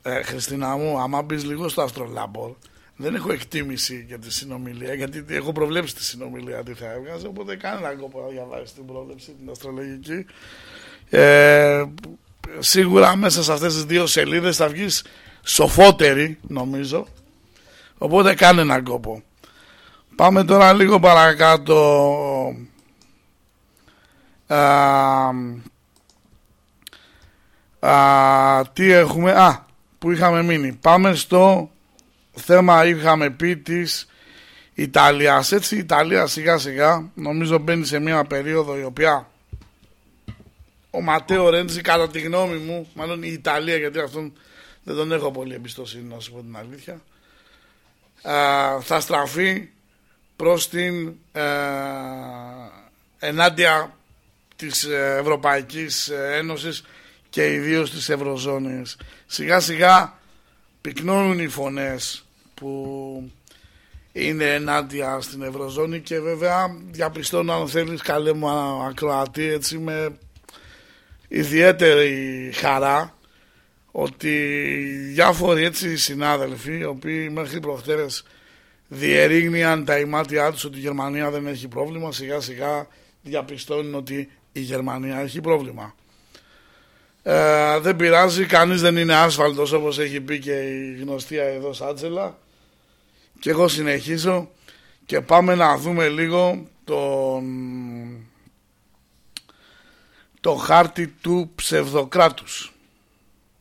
ε, Χριστίνα μου, άμα μπεις λίγο στο Αστρολάμπορ, δεν έχω εκτίμηση για τη συνομιλία, γιατί έχω προβλέψει τη συνομιλία τι θα έβγαζε. Οπότε κάνει ένα κόπο να διαβάσει την πρόβλεψη, την αστρολογική. Ε, σίγουρα μέσα σε αυτές τις δύο σελίδες θα βγεις σοφότερη νομίζω οπότε κάνε έναν κόπο πάμε τώρα λίγο παρακάτω. Α, α, τι έχουμε α που είχαμε μείνει. Πάμε στο θέμα είχαμε πει της Ιταλίας. Έτσι η Ιταλία σιγά σιγά νομίζω μπαίνει σε μια περίοδο η οποία ο Ματέο Ρέντζι κατά τη γνώμη μου μάλλον η Ιταλία γιατί αυτόν δεν τον έχω πολύ εμπιστοσύνη να σου πω την αλήθεια α, θα στραφεί προς την α, ενάντια της Ευρωπαϊκής Ένωσης και ιδίως της Ευρωζώνης. Σιγά σιγά πυκνώνουν οι φωνές που είναι ενάντια στην Ευρωζώνη και βέβαια διαπιστώνω αν θέλεις καλέ μου ακροατή έτσι με ιδιαίτερη χαρά ότι διάφοροι έτσι συνάδελφοι οι οποίοι μέχρι προχτέρες διερήγνιαν τα ημάτια τους ότι η Γερμανία δεν έχει πρόβλημα σιγά σιγά διαπιστώνουν ότι η Γερμανία έχει πρόβλημα ε, δεν πειράζει κανείς δεν είναι άσφαλτος όπως έχει πει και η γνωστή εδώ Σάτσελα και εγώ συνεχίζω και πάμε να δούμε λίγο τον το χάρτη του ψευδοκράτους.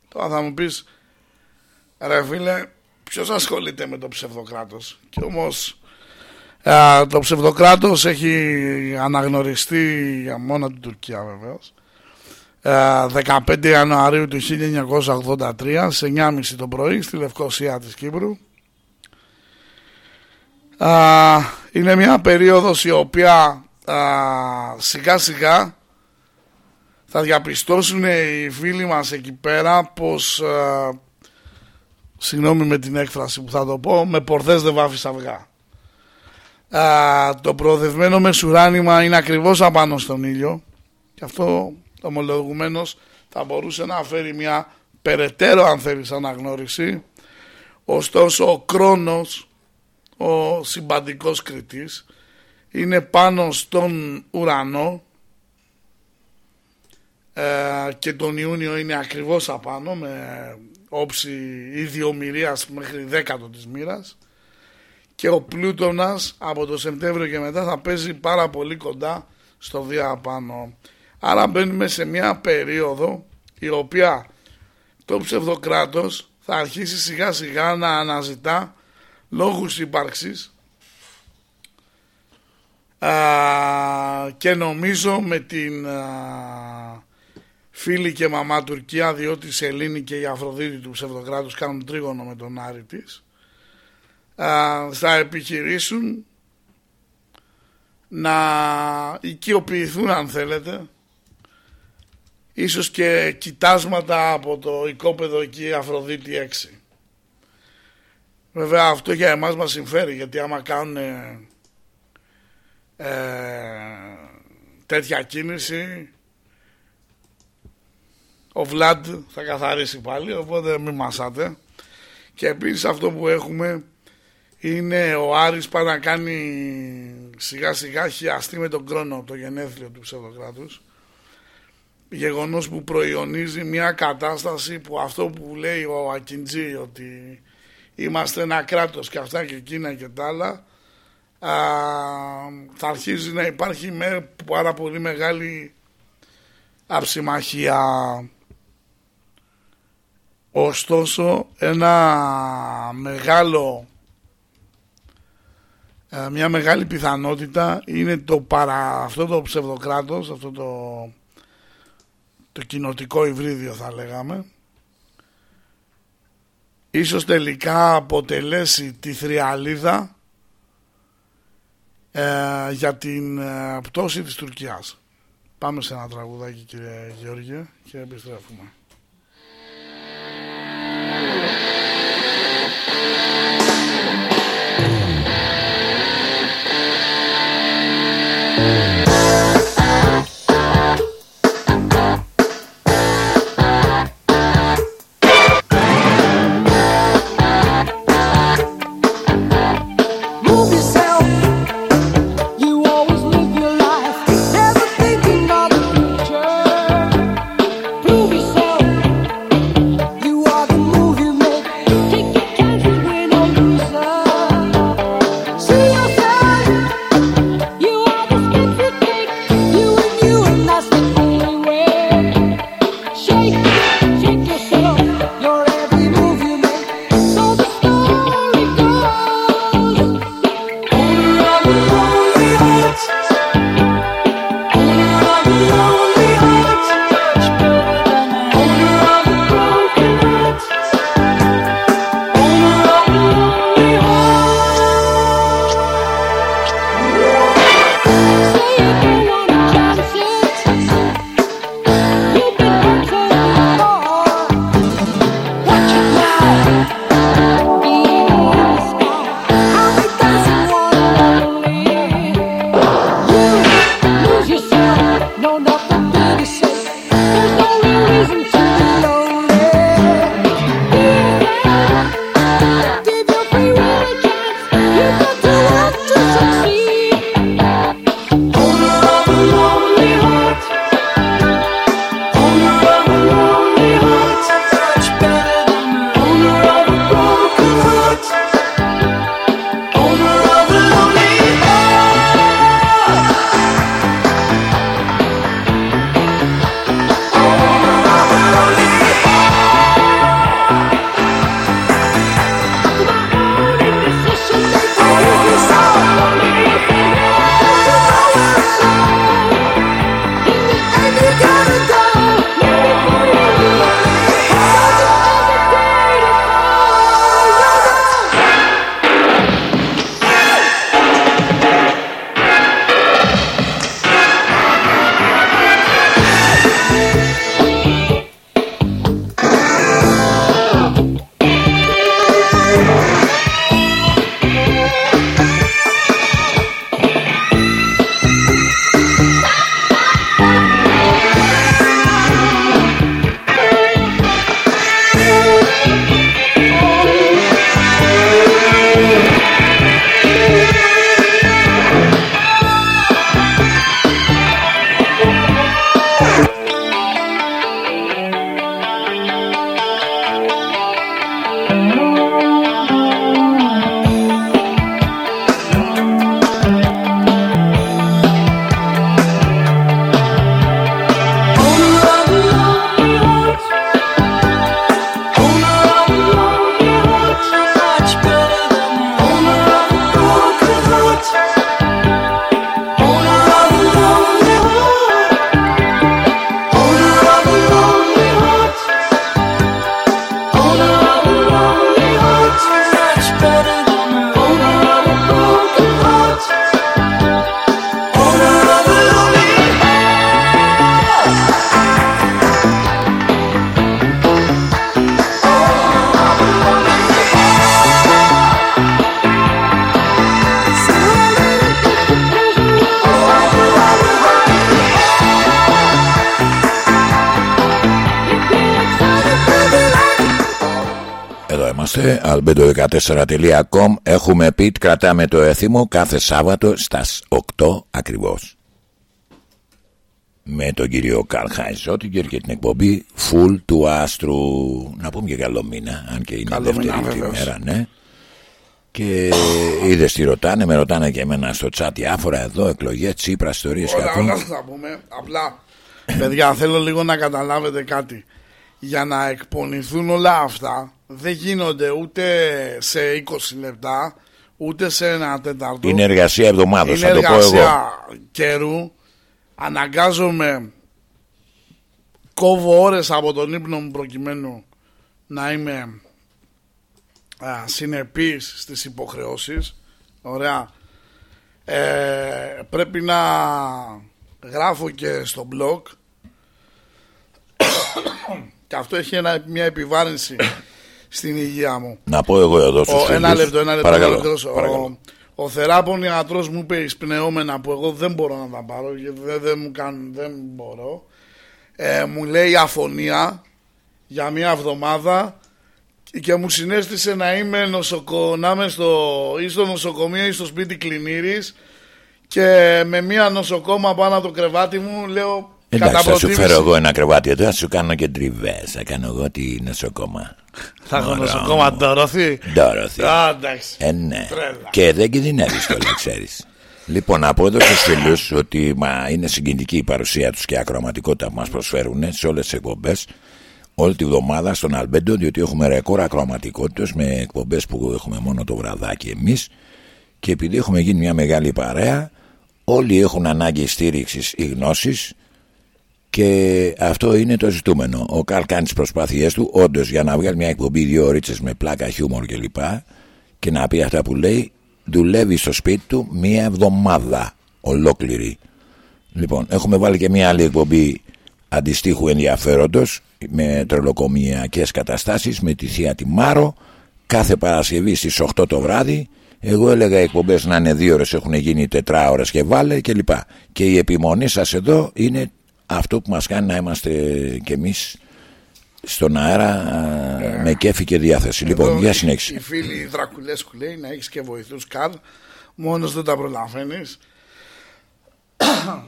Τώρα θα μου πεις, ρε φίλε, ποιος ασχολείται με το ψευδοκράτος; Και όμως α, το ψευδοκράτος έχει αναγνωριστεί για μόνο την Τουρκία βεβαίως. Α, 15 Ιανουαρίου του 1983 σε 9.30 το πρωί στη Λευκοσία της Κύπρου. Α, είναι μια περίοδος η οποία α, σιγά σιγά θα διαπιστώσουν οι φίλοι μας εκεί πέρα πως α, συγγνώμη με την έκφραση που θα το πω με πορθές δεν βάφεις αυγά. Α, το προοδευμένο μεσουράνημα είναι ακριβώς απάνω στον ήλιο και αυτό ομολογουμένως θα μπορούσε να φέρει μια περαιτέρω αν θέλεις αναγνώριση. Ωστόσο ο Κρόνος ο συμπαντικός κριτής είναι πάνω στον ουρανό ε, και τον Ιούνιο είναι ακριβώς απάνω με όψη ιδιομοιρίας μέχρι δέκατο της μοίρας και ο Πλούτονας από το Σεπτέμβριο και μετά θα παίζει πάρα πολύ κοντά στο διαπάνω. Άρα μπαίνουμε σε μια περίοδο η οποία το ψευδοκράτος θα αρχίσει σιγά σιγά να αναζητά λόγους ύπαρξης α, και νομίζω με την α, φίλη και μαμά Τουρκία διότι η Σελήνη και η Αφροδίτη του ψευδοκράτους κάνουν τρίγωνο με τον Άρη της. Α, θα επιχειρήσουν να οικειοποιηθούν αν θέλετε. Ίσως και κοιτάσματα από το οικόπεδο εκεί Αφροδίτη 6 βέβαια αυτό για εμάς μας συμφέρει γιατί άμα κάνουν ε, τέτοια κίνηση ο Βλάντ θα καθαρίσει πάλι οπότε μην μασάτε. Και επίσης αυτό που έχουμε είναι ο Άρης πάει να κάνει σιγά σιγά χιαστεί με τον χρόνο το γενέθλιο του ψευδοκράτους. Γεγονός που προϊονίζει μια κατάσταση που αυτό που λέει ο Ακιντζή ότι είμαστε ένα κράτος και αυτά και εκείνα και τα άλλα α, θα αρχίζει να υπάρχει με πάρα πολύ μεγάλη αψημαχία ωστόσο ένα μεγάλο ε, μια μεγάλη πιθανότητα είναι το παρα, αυτό το ψευδοκράτος αυτό το το κοινοτικό υβρίδιο θα λέγαμε ίσως τελικά αποτελέσει τη θριαλίδα ε, για την ε, πτώση της Τουρκίας. Πάμε σε ένα τραγουδάκι κύριε Γεώργια και επιστρέφουμε. albedo14.com Έχουμε πει κρατάμε το έθιμο κάθε Σάββατο στα 8 ακριβώς με τον κύριο Καρλ Χαϊζότιγκερ και την εκπομπή Full του Άστρου να πούμε και καλό μήνα αν και είναι Καλό δεύτερη μήνα, τη βεβαίως. μέρα ναι και είδε τι ρωτάνε, με ρωτάνε και εμένα στο chat διάφορα εδώ, εκλογέ, τσίπρα, ιστορίε Όλα, κακό. όλα θα πούμε. Απλά, παιδιά, θέλω λίγο να καταλάβετε κάτι. Για να εκπονηθούν όλα αυτά, δεν γίνονται ούτε σε 20 λεπτά, ούτε σε ένα τέταρτο. Είναι εργασία εβδομάδο, Είναι θα το πω εγώ. εργασία καιρού. Αναγκάζομαι, κόβω ώρες από τον ύπνο μου προκειμένου να είμαι α, συνεπής στις υποχρεώσεις. Ωραία. Ε, πρέπει να γράφω και στο blog και αυτό έχει ένα, μια επιβάρυνση στην υγεία μου. Να πω εγώ εδώ στους Ο, φίλους. ένα λεπτό, ένα λεπτό. Παρακαλώ, ένα λεπτό. παρακαλώ. Ο, ο θεράπων ιατρός μου είπε εισπνεώμενα που εγώ δεν μπορώ να τα πάρω γιατί δεν, δεν μου κάνουν, δεν μπορώ. Ε, μου λέει αφωνία για μια εβδομάδα και μου συνέστησε να είμαι νοσοκο, να είμαι στο, ή στο νοσοκομείο ή στο σπίτι κλινήρης και με μια νοσοκόμα πάνω από το κρεβάτι μου λέω Εντάξει, κατά θα σου προτίμηση- φέρω εγώ ένα κρεβάτι εδώ, θα σου κάνω και τριβές. Θα κάνω εγώ τη νοσοκόμα. Θα έχω Μωρό νοσοκόμα μου. Ντόροθι. Ντόροθι. Α, εντάξει. Ε, ναι. Τρέλα. Και δεν κινδυνεύεις κιόλα, ξέρεις. Λοιπόν, να πω εδώ στους φίλους ότι μα, είναι συγκινητική η παρουσία τους και η ακροαματικότητα που μας προσφέρουν σε όλες τις εκπομπές. Όλη τη βδομάδα στον Αλμπέντο, διότι έχουμε ρεκόρ ακροαματικότητας με εκπομπές που έχουμε μόνο το βραδάκι εμείς. Και επειδή έχουμε γίνει μια μεγάλη παρέα, όλοι έχουν ανάγκη στήριξης ή γνώσης και αυτό είναι το ζητούμενο. Ο Καρλ κάνει τις προσπάθειές του, όντως για να βγάλει μια εκπομπή δύο ώρες με πλάκα, χιούμορ κλπ. Και να πει αυτά που λέει, δουλεύει στο σπίτι του μία εβδομάδα ολόκληρη. Λοιπόν, έχουμε βάλει και μια άλλη εκπομπή αντιστοίχου ενδιαφέροντος με τρελοκομιακέ καταστάσεις με τη θεία τη Μάρο κάθε Παρασκευή στις 8 το βράδυ. Εγώ έλεγα οι εκπομπές να είναι δύο ώρες, έχουν γίνει τετρά και βάλε κλπ. Και η επιμονή σας εδώ είναι αυτό που μας κάνει να είμαστε κι εμείς στον αέρα α, με κέφι και διάθεση. Λοιπόν, Εδώ για οι- συνέχιση. Οι φίλοι Δρακουλέσκου λέει να έχεις και βοηθούς καρ. Μόνος δεν τα προλαβαίνεις.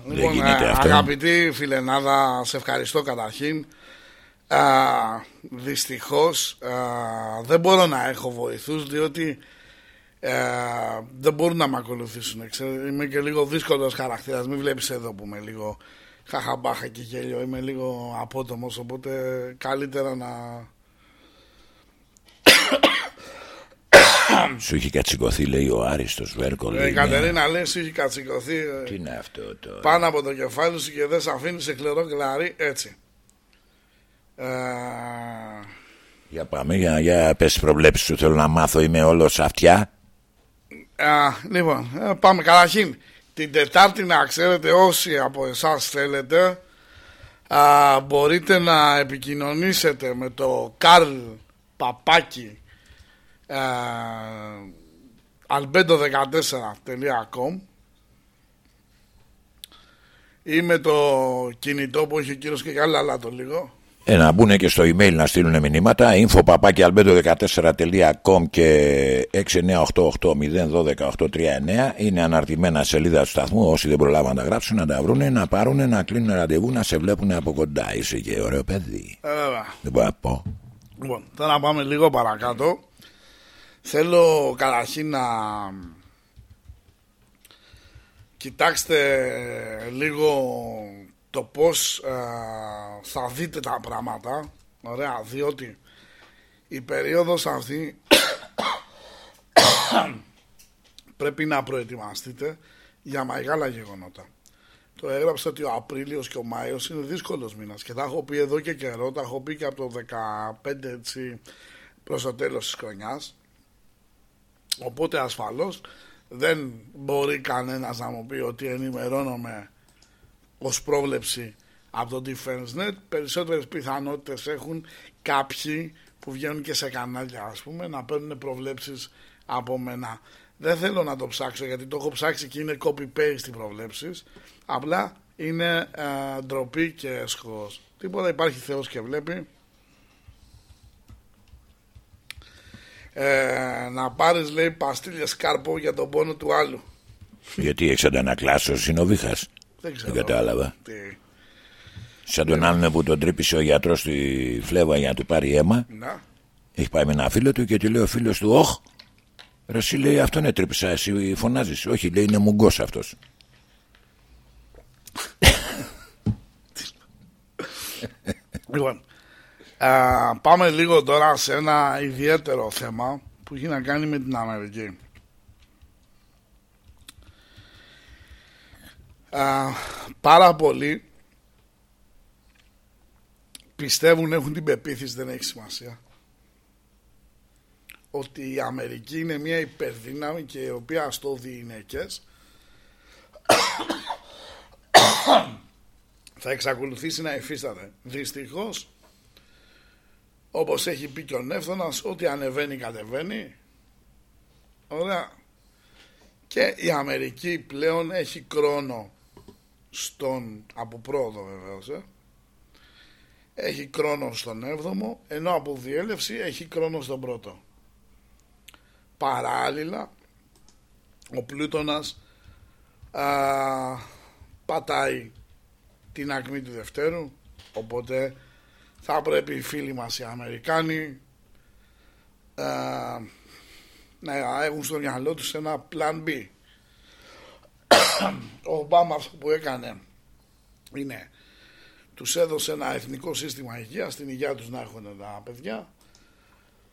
λοιπόν, γίνεται ε, αυτό. αγαπητή φιλενάδα, σε ευχαριστώ καταρχήν. Α, δυστυχώς α, δεν μπορώ να έχω βοηθούς διότι ε, δεν μπορούν να με ακολουθήσουν. Ξέρω, είμαι και λίγο δύσκολος χαρακτήρας. Μην βλέπεις εδώ που είμαι λίγο χαχαμπάχα και γέλιο. Είμαι λίγο απότομος οπότε καλύτερα να, Σου έχει κατσικωθεί, λέει ο Άριστος Βέρκο. Ε, λέει, η Κατερίνα λέει σου έχει κατσικωθεί ε, Τι είναι αυτό το. πάνω από το κεφάλι σου και δεν σε αφήνει σε χλερό κλαρί έτσι. Ε, Για πάμε, για, για πες τις προβλέψεις σου. Θέλω να μάθω, είμαι όλος αυτιά; α, λοιπόν, ε, πάμε καταρχήν. Την Τετάρτη να ξέρετε όσοι από εσάς θέλετε α, μπορείτε να επικοινωνήσετε με το Καρλ Παπάκι albedo14.com ή με το κινητό που έχει ο κύριος και καλά αλλά το λίγο Ε, να μπουν και στο email να στείλουν μηνύματα. info.albedo14.com και 6988012.839 είναι αναρτημένα σελίδα του σταθμού. Όσοι δεν προλάβαν να τα γράψουν, να τα βρούνε, να πάρουν, να κλείνουν ραντεβού, να σε βλέπουν από κοντά. Είσαι και ωραίο παιδί. ε, βέβαια. Δεν μπορώ να πω. Λοιπόν, τώρα να πάμε λίγο παρακάτω. Θέλω καταρχήν να κοιτάξτε λίγο το πώς ε, θα δείτε τα πράγματα. Ωραία, διότι η περίοδος αυτή πρέπει να προετοιμαστείτε για μεγάλα γεγονότα. Το έγραψα ότι ο Απρίλιος και ο Μάιος είναι δύσκολος μήνας και τα έχω πει εδώ και καιρό, τα έχω πει και από το 15 έτσι προς το τέλος της χρονιάς. Οπότε ασφαλώς δεν μπορεί κανένας να μου πει ότι ενημερώνομαι ως πρόβλεψη από το DefenseNet. Περισσότερες πιθανότητες έχουν κάποιοι που βγαίνουν και σε κανάλια ας πούμε να παίρνουν προβλέψεις από μένα. Δεν θέλω να το ψάξω γιατί το έχω ψάξει και είναι copy-paste οι προβλέψεις. Απλά είναι ε, ντροπή και έσχος. Τίποτα υπάρχει Θεός και βλέπει. ε, να πάρεις λέει παστίλες κάρπο για τον πόνο του άλλου. Γιατί έχεις αντανακλάσει ο συνοβίχα. Δεν ξέρω. Δεν κατάλαβα. Τι. Σαν τον άλλον που τον τρύπησε ο γιατρός στη φλέβα για να του πάρει αίμα. Να. Έχει πάει με ένα φίλο του και του λέει ο φίλος του, Όχ, ρε εσύ λέει αυτό είναι τρύπησα, εσύ φωνάζεις. Όχι, λέει είναι μουγκός αυτός. Λοιπόν, α, πάμε λίγο τώρα σε ένα ιδιαίτερο θέμα που έχει να κάνει με την Αμερική. Α, πάρα πολλοί πιστεύουν, έχουν την πεποίθηση, δεν έχει σημασία, ότι η Αμερική είναι μια υπερδύναμη και η οποία στο διηνεκές θα εξακολουθήσει να υφίσταται. Δυστυχώς, όπως έχει πει και ο Νεύθωνας, ό,τι ανεβαίνει κατεβαίνει. Ωραία. Και η Αμερική πλέον έχει κρόνο στον, από πρόοδο βεβαίως, ε. έχει κρόνο στον 7ο, ενώ από διέλευση έχει κρόνο στον πρώτο. Παράλληλα, ο Πλούτονας α, πατάει την ακμή του Δευτέρου οπότε θα πρέπει οι φίλοι μας οι Αμερικάνοι α, να έχουν στο μυαλό τους ένα plan B ο Ομπάμα αυτό που έκανε είναι τους έδωσε ένα εθνικό σύστημα υγείας στην υγεία τους να έχουν τα παιδιά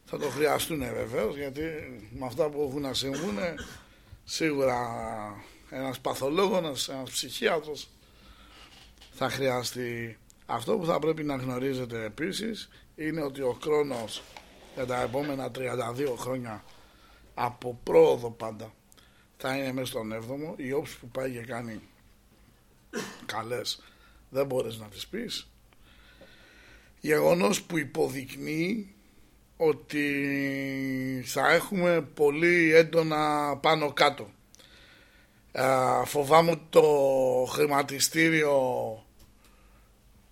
θα το χρειαστούν βεβαίως γιατί με αυτά που έχουν να συμβούν σίγουρα ένας παθολόγος, ένας, ένας ψυχίατρος θα χρειαστεί. Αυτό που θα πρέπει να γνωρίζετε επίσης είναι ότι ο χρόνος για τα επόμενα 32 χρόνια από πρόοδο πάντα θα είναι μέσα στον 7ο. Η όψη που πάει και κάνει καλές δεν μπορείς να τις πεις. Γεγονός που υποδεικνύει ότι θα έχουμε πολύ έντονα πάνω κάτω. Α, φοβάμαι ότι το χρηματιστήριο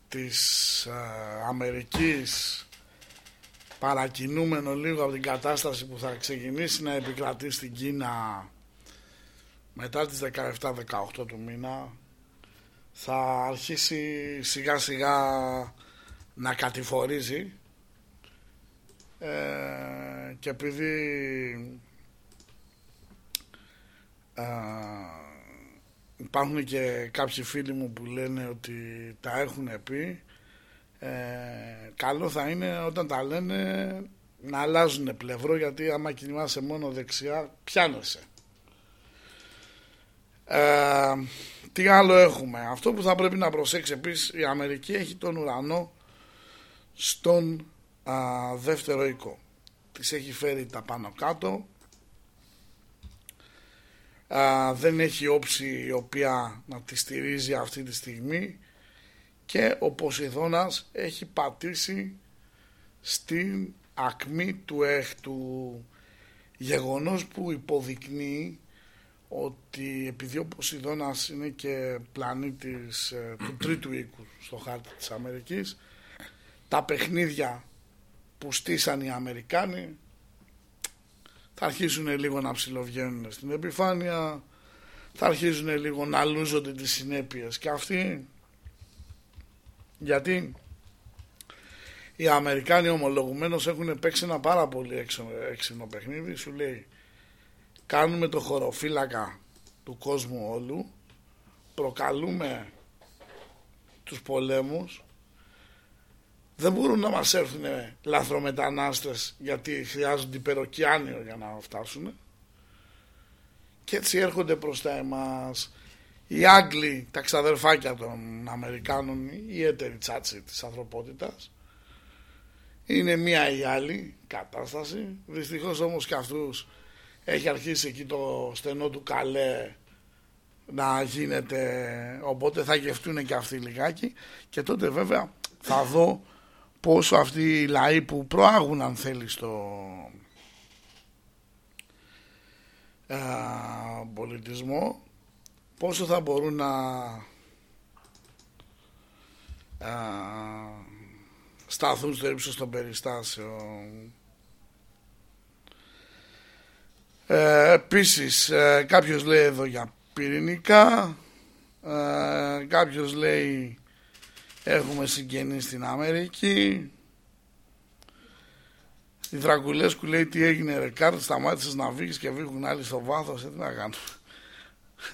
της α, Αμερικής παρακινούμενο λίγο από την κατάσταση που θα ξεκινήσει να επικρατεί στην Κίνα μετά τις 17-18 του μήνα θα αρχίσει σιγά σιγά να κατηφορίζει. Ε, και επειδή ε, υπάρχουν και κάποιοι φίλοι μου που λένε ότι τα έχουν πει ε, καλό θα είναι όταν τα λένε να αλλάζουν πλευρό γιατί άμα κινημάσαι μόνο δεξιά πιάνεσαι ε, τι άλλο έχουμε; Αυτό που θα πρέπει να προσέξει επίσης η Αμερική έχει τον ουρανό στον α, δεύτερο οίκο. Της έχει φέρει τα πάνω κάτω. Α, δεν έχει όψη η οποία να τη στηρίζει αυτή τη στιγμή. Και ο Ποσειδώνας έχει πατήσει στην ακμή του έκτου γεγονός που υποδεικνύει ότι επειδή ο Ποσειδώνας είναι και πλανήτης ε, του τρίτου οίκου στο χάρτη της Αμερικής τα παιχνίδια που στήσαν οι Αμερικάνοι θα αρχίσουν λίγο να ψιλοβγαίνουν στην επιφάνεια θα αρχίζουν λίγο να λούζονται τις συνέπειες. Και αυτοί γιατί οι Αμερικάνοι ομολογουμένως έχουν παίξει ένα πάρα πολύ έξω- έξυπνο παιχνίδι σου λέει κάνουμε το χωροφύλακα του κόσμου όλου. Προκαλούμε τους πολέμους. Δεν μπορούν να μας έρθουν λαθρομετανάστες γιατί χρειάζονται υπεροκειάνιο για να φτάσουν. Και έτσι έρχονται προς τα εμάς οι Άγγλοι, τα ξαδερφάκια των Αμερικάνων οι έτεροι τσάτσι της ανθρωπότητας. Είναι μία ή άλλη κατάσταση. Δυστυχώς όμως και αυτούς έχει αρχίσει εκεί το στενό του καλέ να γίνεται οπότε θα γευτούν και αυτοί λιγάκι. Και τότε βέβαια θα δω πόσο αυτοί οι λαοί που προάγουν αν θέλεις στο ε, πολιτισμό πόσο θα μπορούν να ε, σταθούν στο ύψος των περιστάσεων Ε, επίσης ε, κάποιος λέει εδώ για πυρηνικά ε, κάποιος λέει έχουμε συγγενείς στην Αμερική. Η Δρακουλέσκου λέει τι έγινε ρε Κάρτ σταμάτησες να βήχεις και βήχουν άλλοι στο βάθος ε, τι να κάνω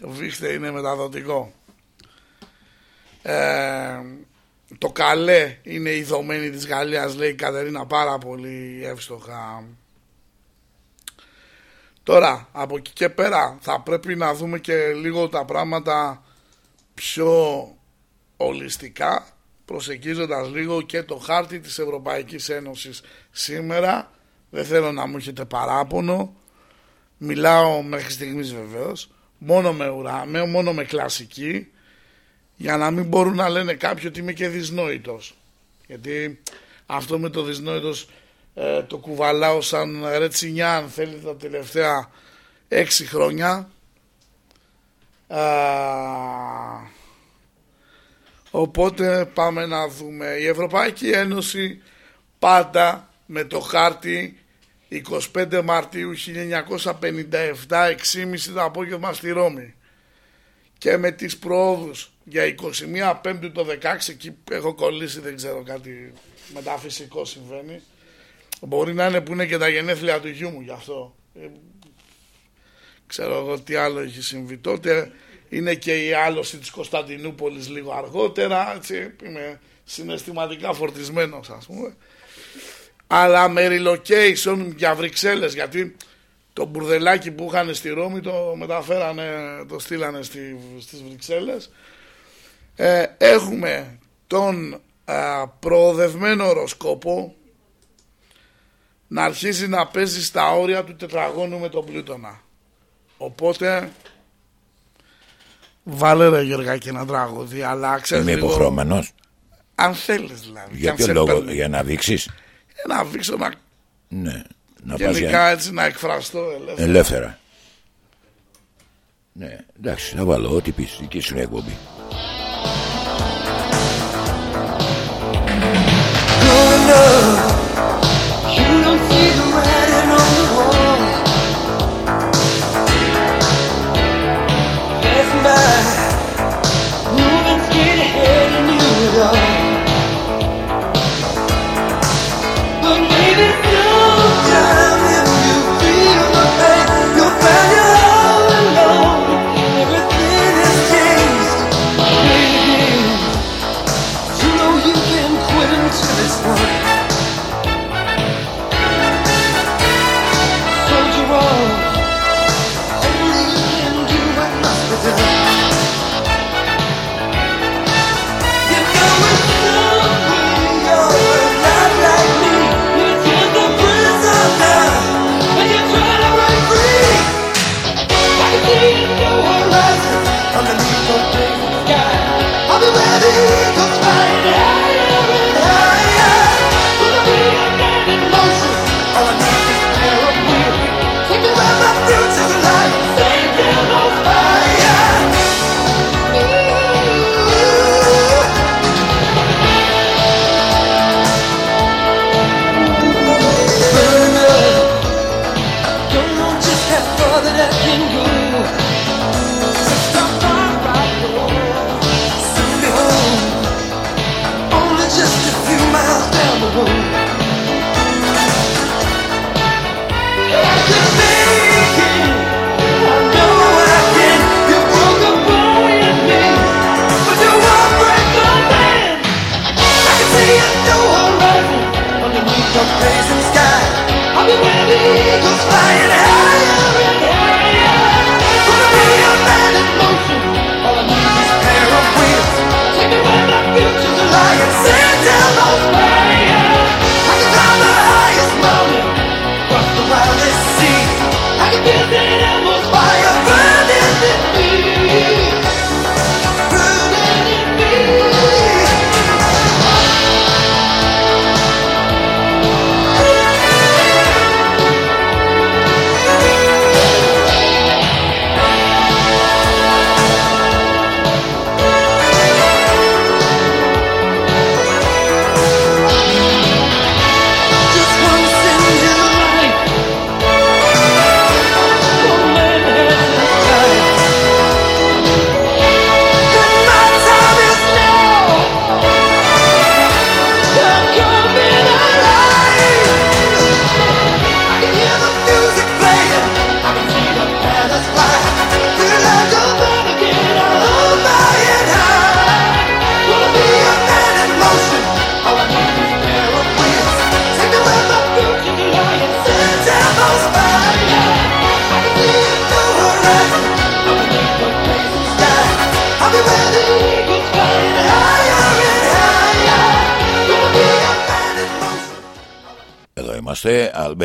βήχτε είναι μεταδοτικό. Ε, το Καλαί είναι η Ειδομένη της Γαλλίας λέει η Κατερίνα πάρα πολύ εύστοχα Τώρα, από εκεί και πέρα θα πρέπει να δούμε και λίγο τα πράγματα πιο ολιστικά προσεγγίζοντας λίγο και το χάρτη της Ευρωπαϊκής Ένωσης σήμερα. Δεν θέλω να μου έχετε παράπονο. Μιλάω μέχρι στιγμής βεβαίως μόνο με ουράμεο, μόνο με κλασική για να μην μπορούν να λένε κάποιοι ότι είμαι και δυσνόητος. Γιατί αυτό με το δυσνόητος ε, το κουβαλάω σαν ρετσινιά αν θέλετε τα τελευταία έξι χρόνια. Α, οπότε πάμε να δούμε. Η Ευρωπαϊκή Ένωση πάντα με το χάρτη 25 Μαρτίου 1957 6.30 το απόγευμα στη Ρώμη. Και με τις προόδους για 21 Πέμπτου το 16 εκεί έχω κολλήσει δεν ξέρω κάτι μεταφυσικό συμβαίνει Μπορεί να είναι που είναι και τα γενέθλια του γιού μου γι' αυτό. Ε, ξέρω εγώ τι άλλο έχει συμβεί. Τότε είναι και η άλωση της Κωνσταντινούπολης λίγο αργότερα. Έτσι, είμαι συναισθηματικά φορτισμένος ας πούμε. Αλλά με relocation για Βρυξέλλες γιατί το μπουρδελάκι που είχαν στη Ρώμη το μεταφέρανε, το στείλανε στη, στις Βρυξέλλες. Ε, έχουμε τον α, προοδευμένο οροσκόπο να αρχίσει να παίζει στα όρια του τετραγώνου με τον Πλούτονα. Οπότε βάλε ρε Γιώργα ένα τραγούδι, αλλά ξέρεις Είμαι λίγο- υποχρεωμένος. Αν θέλεις δηλαδή. και Για αν ποιο σε λόγο, παίρνει. για να δείξεις; Ε, Να δείξω να Ναι, να πας γενικά για... έτσι να εκφραστώ ελεύθερα. ελεύθερα. Ναι, εντάξει, θα βάλω ό,τι πεις, δική σου είναι η εκπομπή.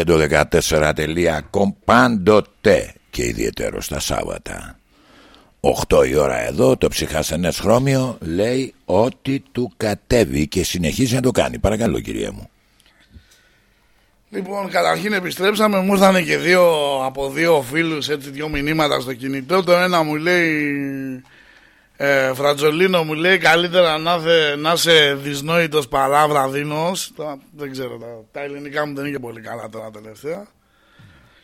radio114.com πάντοτε και ιδιαίτερο στα Σάββατα. 8 η ώρα εδώ το ψυχασθενές χρώμιο λέει ότι του κατέβει και συνεχίζει να το κάνει. Παρακαλώ κυρία μου. Λοιπόν, καταρχήν επιστρέψαμε. Μου ήρθαν και δύο από δύο φίλους έτσι δύο μηνύματα στο κινητό. Το ένα μου λέει ε, Φρατζολίνο μου λέει καλύτερα να, θε, να είσαι δυσνόητος παρά βραδίνος. Τώρα, δεν ξέρω, τα, τα ελληνικά μου δεν είναι και πολύ καλά τώρα τελευταία.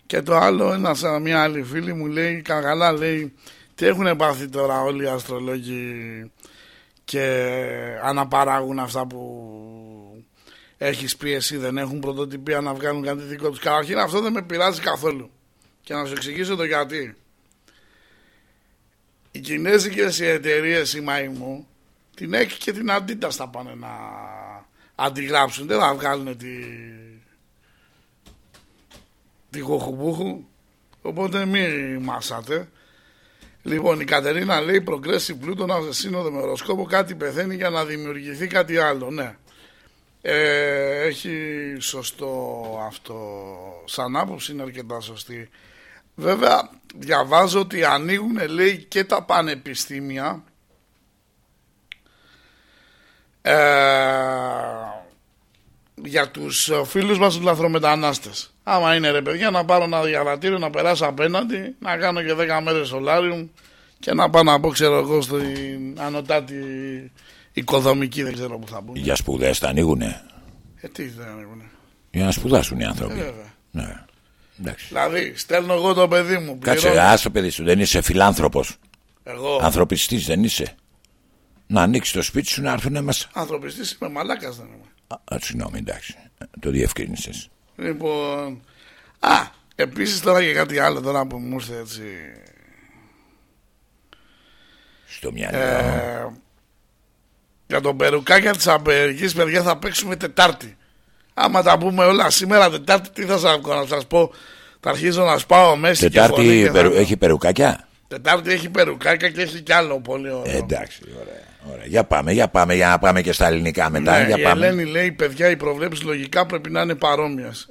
Και το άλλο, ένας, μια άλλη φίλη μου λέει καλά λέει τι έχουν πάθει τώρα όλοι οι αστρολόγοι και αναπαράγουν αυτά που έχεις πει εσύ, δεν έχουν πρωτοτυπία να βγάλουν κάτι δικό τους. Καταρχήν αυτό δεν με πειράζει καθόλου. Και να σου εξηγήσω το γιατί. Οι κινέζικες οι εταιρείες η Μαϊμού την έχει και την Αντίτα θα πάνε να αντιγράψουν. Δεν θα βγάλουν τη, τη γοχουμπουχου. Οπότε μη μασάτε. Λοιπόν, η Κατερίνα λέει progressive Pluto σε σύνοδο με οροσκόπο κάτι πεθαίνει για να δημιουργηθεί κάτι άλλο. Ναι. Ε, έχει σωστό αυτό σαν άποψη είναι αρκετά σωστή βέβαια διαβάζω ότι ανοίγουν λέει και τα πανεπιστήμια ε, για τους φίλους μας τους λαθρομετανάστες άμα είναι ρε παιδιά να πάρω ένα διαβατήριο να περάσω απέναντι να κάνω και 10 μέρες σολάριου και να πάω να πω ξέρω εγώ στην ανωτάτη οικοδομική δεν ξέρω που θα μπουν Για σπουδές τα ανοίγουνε; Ε, τι δεν ανοίγουνε. Για να σπουδάσουν οι άνθρωποι Ε, βέβαια. ναι. Εντάξει. Δηλαδή, στέλνω εγώ το παιδί μου. Κάτσε, πληρώνω. άσο παιδί σου, δεν είσαι φιλάνθρωπος Εγώ, Ανθρωπιστής δεν είσαι Να ανοίξεις το σπίτι σου να έρθουν μέσα ανθρωπιστής είμαι, μαλάκας δεν είμαι. Α, συγγνώμη, εντάξει. Το διευκρίνησες. Λοιπόν, α, επίσης τώρα και κάτι άλλο τώρα που μου ήρθε έτσι. Στο μυαλό. Ε, για τον περουκάκια της Αμερικής, παιδιά, θα παίξουμε Τετάρτη. Άμα τα πούμε όλα σήμερα Τετάρτη, τι θα σας, να σας πω. Θα αρχίζω να σπάω μέσα και φωνή Τετάρτη και θα- περου- έχει περουκάκια; Τετάρτη έχει περουκάκια και έχει κι άλλο πολύ ωραίο. Ε, εντάξει, ωραία, ωραία. Για πάμε, για πάμε, για να πάμε και στα ελληνικά μετά. Ναι, για η πάμε. Ελένη λέει, παιδιά, οι προβλέψεις λογικά πρέπει να είναι παρόμοιες.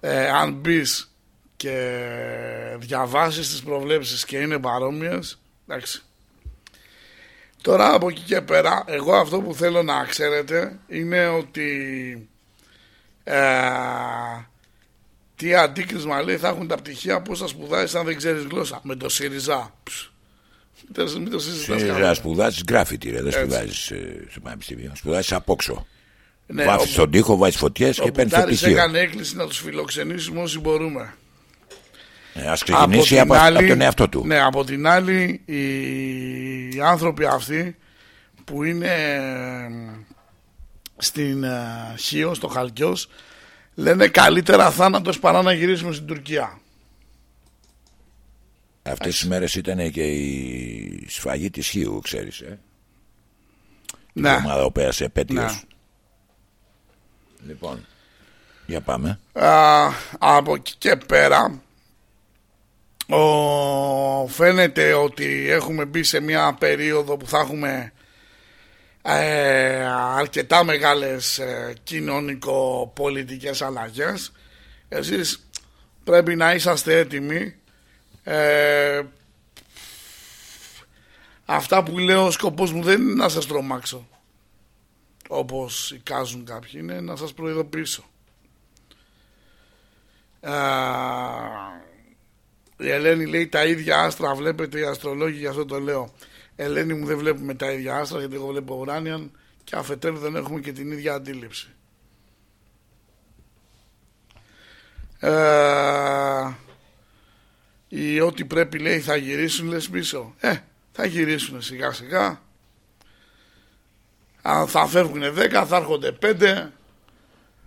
Ε, αν μπεις και διαβάσεις τις προβλέψεις και είναι παρόμοιες, εντάξει. Τώρα από εκεί και πέρα, εγώ αυτό που θέλω να ξέρετε είναι ότι ε, τι αντίκρισμα λέει θα έχουν τα πτυχία που θα σπουδάσεις αν δεν ξέρεις γλώσσα. Με το ΣΥΡΙΖΑ. Ψ. Μην το- Μην το συζητάς Σε- καθόλου. Να σπουδάσει γκράφιτι, ρε. Δεν Έτσι. σπουδάζεις στο πανεπιστήμιο. Σπουδάζει απόξω. Ναι, Βάφει ο- στον τοίχο, βάζεις φωτιές Ο και παίρνεις το Πουτάρης πτυχίο. έκανε έκκληση να τους φιλοξενήσουμε όσοι μπορούμε. Ε, Α ξεκινήσει από, από τον εαυτό του. Ναι, από την άλλη οι, οι άνθρωποι αυτοί που είναι ε, στην ε, Χίο, στο Χαλκιός λένε καλύτερα θάνατος παρά να γυρίσουμε στην Τουρκία. Αυτές τις μέρες ήταν και η σφαγή της Χίου, ξέρεις. Ε. Ναι, Η ομάδα που πέρασε επέτειος. Ναι. Λοιπόν, για πάμε. Α, από εκεί και πέρα ο, φαίνεται ότι έχουμε μπει σε μια περίοδο που θα έχουμε ε, αρκετά μεγάλες ε, κοινωνικο-πολιτικές αλλαγές. Εσείς πρέπει να είσαστε έτοιμοι. Ε, αυτά που λέω ο σκοπός μου δεν είναι να σας τρομάξω όπως εικάζουν κάποιοι είναι να σας προειδοποιήσω. Α, η Ελένη λέει τα ίδια άστρα βλέπετε οι αστρολόγοι γι' αυτό το λέω Ελένη μου δεν βλέπουμε τα ίδια άστρα γιατί εγώ βλέπω ουράνιαν και αφετέρου δεν έχουμε και την ίδια αντίληψη ε, οι ό,τι πρέπει λέει θα γυρίσουν λες πίσω ε θα γυρίσουν σιγά σιγά Αν θα φεύγουν 10 θα έρχονται 5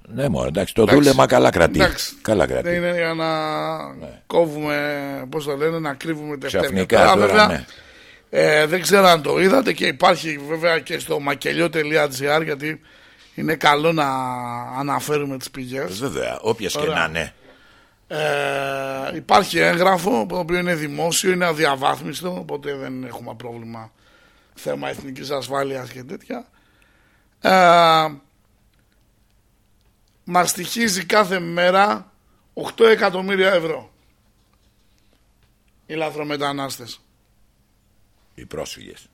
Ναι, μόνο εντάξει, το Εντάξει. δούλεμα καλά κρατεί. Εντάξει. Καλά Δεν κρατεί. είναι για να κόβουμε, πώς το λένε, να κρύβουμε τευτέρια. Ξαφνικά Τώρα, τώρα, βέβαια, ναι. Ε, δεν ξέρω αν το είδατε και υπάρχει βέβαια και στο μακελιό.gr γιατί είναι καλό να αναφέρουμε τις πηγές. Βέβαια, όποιες και Ωραία. να είναι. Ε, υπάρχει έγγραφο το οποίο είναι δημόσιο, είναι αδιαβάθμιστο, οπότε δεν έχουμε πρόβλημα θέμα εθνικής ασφάλειας και τέτοια. Ε, μας στοιχίζει κάθε μέρα 8 εκατομμύρια ευρώ. Οι λαθρομετανάστες. Οι πρόσφυγες.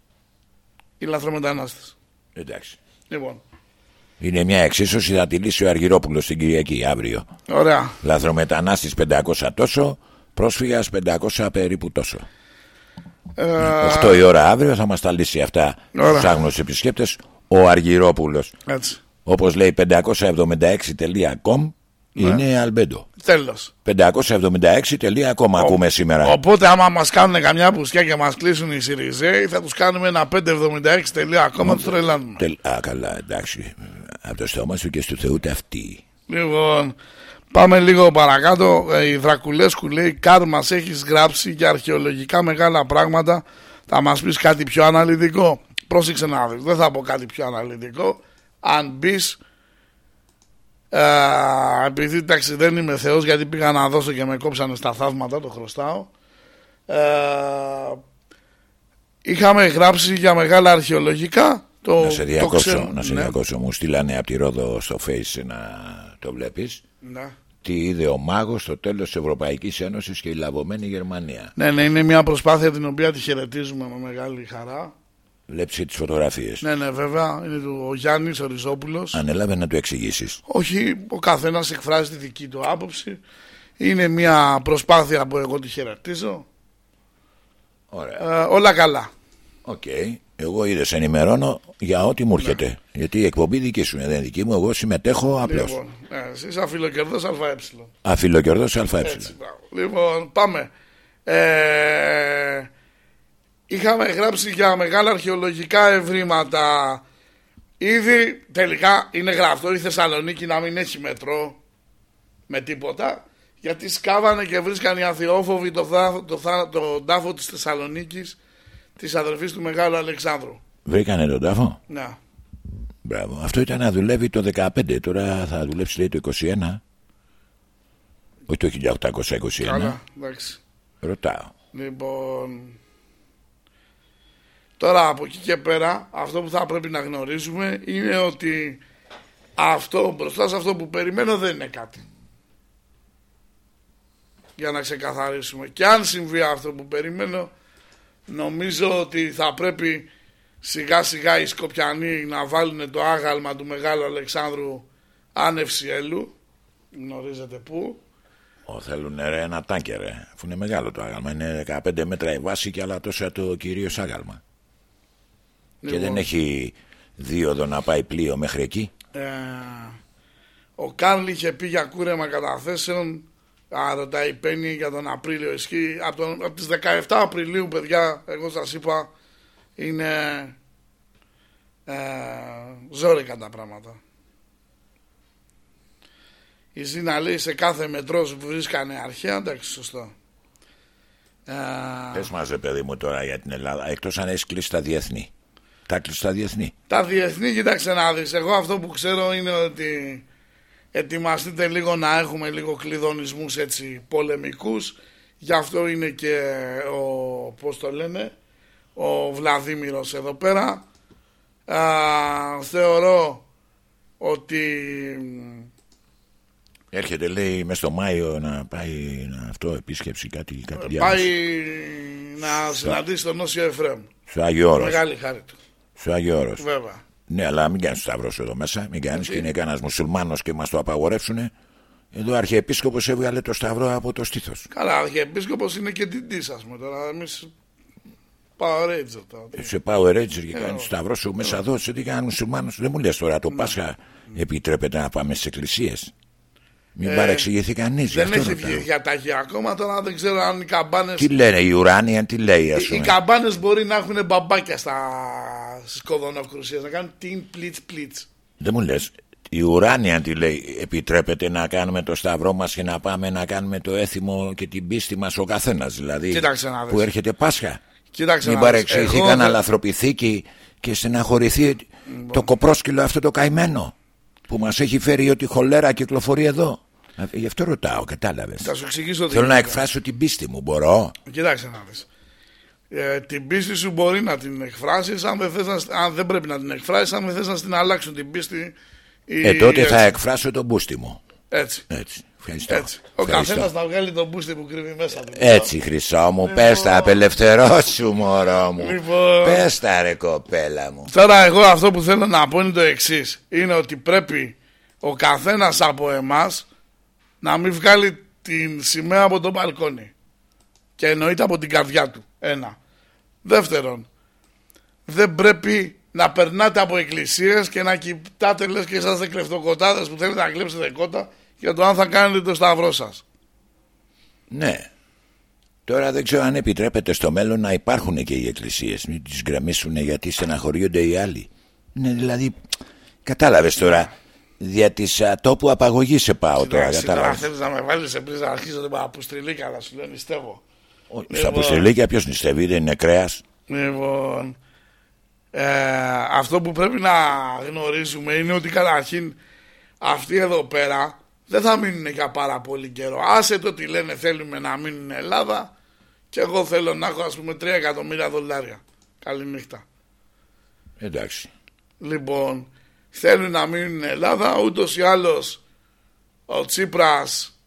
Οι λαθρομετανάστες. Εντάξει. Λοιπόν, Είναι μια εξίσωση, θα τη λύσει ο Αργυρόπουλος την Κυριακή αύριο. ωραία. Λαθρομετανάστης 500 τόσο, πρόσφυγας 500 περίπου τόσο. Ε, 8 η ώρα αύριο θα μας τα λύσει αυτά Ωραία. στους άγνωστους επισκέπτες ο Αργυρόπουλος. έτσι. Όπως λέει 576.com Ναι. Είναι αλμπέντο. Τέλος. 576.com ακούμε σήμερα. Οπότε άμα μας κάνουν καμιά πουσκιά και μας κλείσουν οι Σιριζέοι θα τους κάνουμε ένα 576 τελεία ακόμα τους τρελάνουμε. Τελ- Α, καλά, εντάξει. Από το στόμα σου και στο Θεού αυτή. Λοιπόν, πάμε λίγο παρακάτω. Ε, Η Δρακουλέσκου λέει: Κάρ μας έχεις γράψει για αρχαιολογικά μεγάλα πράγματα. Θα μας πεις κάτι πιο αναλυτικό. Πρόσεξε να δεις, Δεν θα πω κάτι πιο αναλυτικό. Αν μπεις. Επειδή εντάξει δεν είμαι θεός γιατί πήγα να δώσω και με κόψανε στα θαύματα το χρωστάω ε, είχαμε γράψει για μεγάλα αρχαιολογικά το, Να σε το διακόψω, ξέρω. να σε Ναι. διακόψω. Μου στείλανε από τη Ρόδο στο face να το βλέπεις. Ναι. Τι είδε ο μάγος στο τέλος της Ευρωπαϊκής Ένωσης και η λαβωμένη Γερμανία. Ναι, ναι, είναι μια προσπάθεια την οποία τη χαιρετίζουμε με μεγάλη χαρά. Βλέπεις τις φωτογραφίες. Ναι, ναι, βέβαια. Είναι του, ο Γιάννης ο Ριζόπουλος. Ανέλαβε να του εξηγήσεις. Όχι, ο καθένας εκφράζει τη δική του άποψη. Είναι μια προσπάθεια που εγώ τη χαιρετίζω. Ωραία. Ε, όλα καλά. Οκ. Εγώ είδες ενημερώνω για ό,τι μου έρχεται. Γιατί η εκπομπή δική σου είναι, δεν είναι δική μου. Εγώ συμμετέχω απλώς. Λοιπόν, ε, εσύ είσαι αφιλοκερδός ΑΕ. Αφιλοκερδός ΑΕ. Έτσι, μπράβο. Λοιπόν, πάμε. Ε, είχαμε γράψει για μεγάλα αρχαιολογικά ευρήματα. Ήδη τελικά είναι γραφτό η Θεσσαλονίκη να μην έχει μετρό με τίποτα. Γιατί σκάβανε και βρίσκαν οι αθεόφοβοι το, θά, το, θά, το τάφο της Θεσσαλονίκης της αδερφής του Μεγάλου Αλεξάνδρου. Βρήκανε τον τάφο; Να. Μπράβο. Αυτό ήταν να δουλεύει το 15. Τώρα θα δουλέψει λέει το 21. Όχι το 1821. Καλά, εντάξει. Ρωτάω. Λοιπόν, τώρα από εκεί και πέρα αυτό που θα πρέπει να γνωρίζουμε είναι ότι αυτό μπροστά σε αυτό που περιμένω δεν είναι κάτι. Για να ξεκαθαρίσουμε. Και αν συμβεί αυτό που περιμένω νομίζω ότι θα πρέπει σιγά σιγά οι Σκοπιανοί να βάλουν το άγαλμα του Μεγάλου Αλεξάνδρου άνευ Σιέλου. Γνωρίζετε πού. Ω, θέλουν ρε, ένα τάγκερ, ρε. αφού είναι μεγάλο το άγαλμα. Είναι 15 μέτρα η βάση και άλλα τόσα το κυρίως άγαλμα. Και Λοιπόν. δεν έχει δίωδο να πάει πλοίο μέχρι εκεί; Ε, ο Κάρλ είχε πει για κούρεμα καταθέσεων. Α, ρωτάει η Πέννη για τον Απρίλιο. Ισχύει από, τον, από τις 17 Απριλίου, παιδιά, εγώ σας είπα, είναι ε, ζόρικα τα πράγματα. Η Ζήνα λέει σε κάθε μετρός που βρίσκανε αρχαία, εντάξει, σωστό. Ε, Πες μας ρε παιδί μου τώρα για την Ελλάδα, εκτός αν έχεις κλείσει τα διεθνή. Τα κλείσει τα διεθνή. Τα διεθνή, κοίταξε να δεις. Εγώ αυτό που ξέρω είναι ότι ετοιμαστείτε λίγο να έχουμε λίγο κλειδονισμούς έτσι πολεμικούς. Γι' αυτό είναι και ο, πώς το λένε, ο Βλαδίμηρος εδώ πέρα. Α, θεωρώ ότι Έρχεται λέει μέσα στο Μάιο να πάει να, αυτό επίσκεψη κάτι, κάτι διάβασα. πάει να συναντήσει τον Όσιο Εφραίμ. Στο Άγιο Όρος. Μεγάλη χάρη του. Στο Άγιο Όρος. Βέβαια. Ναι, αλλά μην κάνεις σταυρό εδώ μέσα. Μην κάνεις και είναι κανένας μουσουλμάνος και μας το απαγορεύσουν. Εδώ αρχιεπίσκοπος έβγαλε το σταυρό από το στήθος. Καλά, αρχιεπίσκοπος είναι και την ας πούμε τώρα. Εμείς Power Ranger τώρα. Σε Power Ranger και κάνεις σταυρό σου μέσα εδώ. Σε τι κάνεις μουσουλμάνος. Δεν μου λες τώρα το Πάσχα επιτρέπεται να πάμε στις εκκλησίες. Μην παρεξηγηθεί κανείς. Δεν έχει βγει διαταγή ακόμα τώρα δεν ξέρω αν οι καμπάνες Τι λένε οι ουράνια, τι λέει ας Οι πούμε. καμπάνες μπορεί να έχουν μπαμπάκια στα στις κοδονοκρουσίες Να κάνουν την πλίτς πλίτς Δεν μου λες. Η ουράνια τι λέει, επιτρέπεται να κάνουμε το σταυρό μας και να πάμε να κάνουμε το έθιμο και την πίστη μας ο καθένας. Δηλαδή Κοίταξε να δεις. που έρχεται Πάσχα. Κοίταξε Μην να δεις. παρεξηγηθεί Εγώ κανένα δεν- λαθροπηθήκη και στεναχωρηθεί το κοπρόσκυλο αυτό το καημένο που μας έχει φέρει ότι η χολέρα κυκλοφορεί εδώ. Ε, Γι' αυτό ρωτάω, κατάλαβες. Θα σου εξηγήσω τι Θέλω να γίνεται. εκφράσω την πίστη μου, μπορώ; Κοίταξε να δεις ε, Την πίστη σου μπορεί να την εκφράσεις αν δεν, θες να, αν δεν πρέπει να την εκφράσεις Αν δεν θες να την αλλάξουν την πίστη η- Ε, τότε θα έτσι, εκφράσω τον μπούστι μου. Έτσι. Έτσι. Ευχαριστώ. έτσι. Ο Ευχαριστώ. καθένας να βγάλει τον μπούστι που κρύβει μέσα του. Έτσι, χρυσό μου, πες τα, απελευθερώσου, μωρό μου. Λοιπόν. Πες τα, ρε κοπέλα μου. Τώρα εγώ αυτό που θέλω να πω είναι το εξής. Είναι ότι πρέπει ο καθένας από εμάς να μην βγάλει την σημαία από το μπαλκόνι. Και εννοείται από την καρδιά του. Ένα. Δεύτερον, δεν πρέπει να περνάτε από εκκλησίες και να κοιτάτε λες και είσαστε κλεφτοκοτάδες που θέλετε να κλέψετε κότα για το αν θα κάνετε το σταυρό σας. Ναι. Τώρα δεν ξέρω αν επιτρέπεται στο μέλλον να υπάρχουν και οι εκκλησίες. Μην τις γκραμίσουν γιατί στεναχωριούνται οι άλλοι. Ναι, δηλαδή, κατάλαβες τώρα. Δια της α, τόπου απαγωγής σε πάω τώρα. Εντάξει, τώρα Κατάλαβες. θέλεις να με βάλεις σε πρίζα να αρχίζω την παπουστριλίκα να σου λέω νηστεύω. Ο- Στα Λοιπόν. αποστελίκια ποιος νηστεύει, δεν είναι κρέας. Λοιπόν, ε, αυτό που πρέπει να γνωρίζουμε είναι ότι καταρχήν αυτοί εδώ πέρα δεν θα μείνουν για πάρα πολύ καιρό. Άσε το τι λένε θέλουμε να μείνουν Ελλάδα και εγώ θέλω να έχω ας πούμε 3 εκατομμύρια δολάρια. Καληνύχτα. Εντάξει. Λοιπόν, θέλουν να μείνουν Ελλάδα ούτως ή άλλως ο Τσίπρας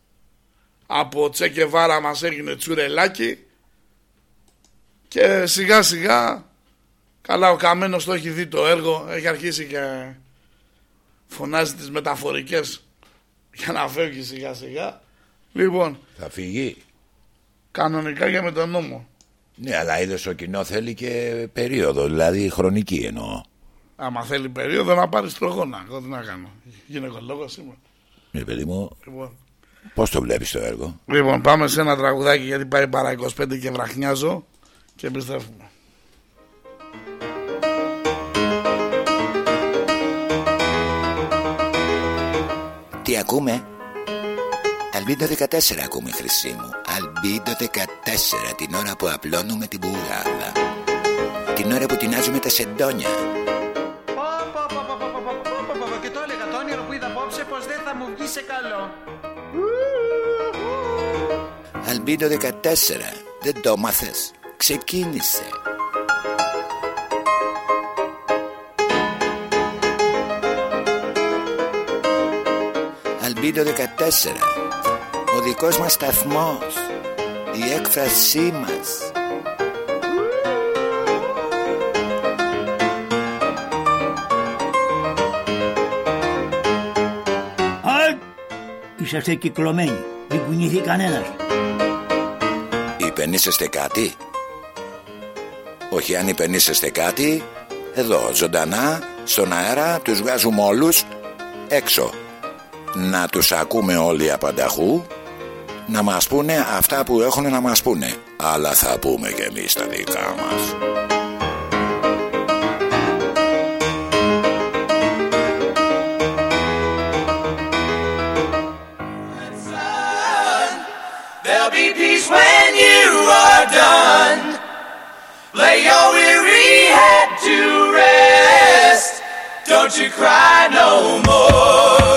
από Τσεκεβάρα μας έγινε τσουρελάκι και σιγά σιγά καλά ο Καμένος το έχει δει το έργο έχει αρχίσει και φωνάζει τις μεταφορικές για να φεύγει σιγά σιγά λοιπόν Θα φύγει. κανονικά και με τον νόμο Ναι, αλλά είδες το κοινό θέλει και περίοδο, δηλαδή χρονική εννοώ. Άμα θέλει περίοδο να πάρει τρογόνα εγώ τι να κάνω. Γυναικολόγος είμαι. Ναι, παιδί μου, λοιπόν. πώς το βλέπεις το έργο; Λοιπόν, πάμε σε ένα τραγουδάκι γιατί πάει παρά 25 και βραχνιάζω και επιστρέφουμε. Τι ακούμε; Αλμπίντο 14 ακούμε χρυσή μου. Αλμπίντο 14 την ώρα που απλώνουμε την μπουγάδα Την ώρα που τεινάζουμε τα σεντόνια σε καλό. Αλμπίντο 14 Δεν το μάθες Ξεκίνησε. Αλμπίντο 14 Ο δικός μας σταθμός Η έκφρασή μας Είσαστε κυκλωμένοι. Δεν κουνηθεί κανένας. Υπενήσεστε κάτι; Όχι αν υπενήσεστε κάτι Εδώ ζωντανά Στον αέρα τους βγάζουμε όλους Έξω Να τους ακούμε όλοι απανταχού Να μας πούνε αυτά που έχουν να μας πούνε Αλλά θα πούμε και εμείς τα δικά μας There'll be peace when you are done. Lay your weary head to rest. Don't you cry no more.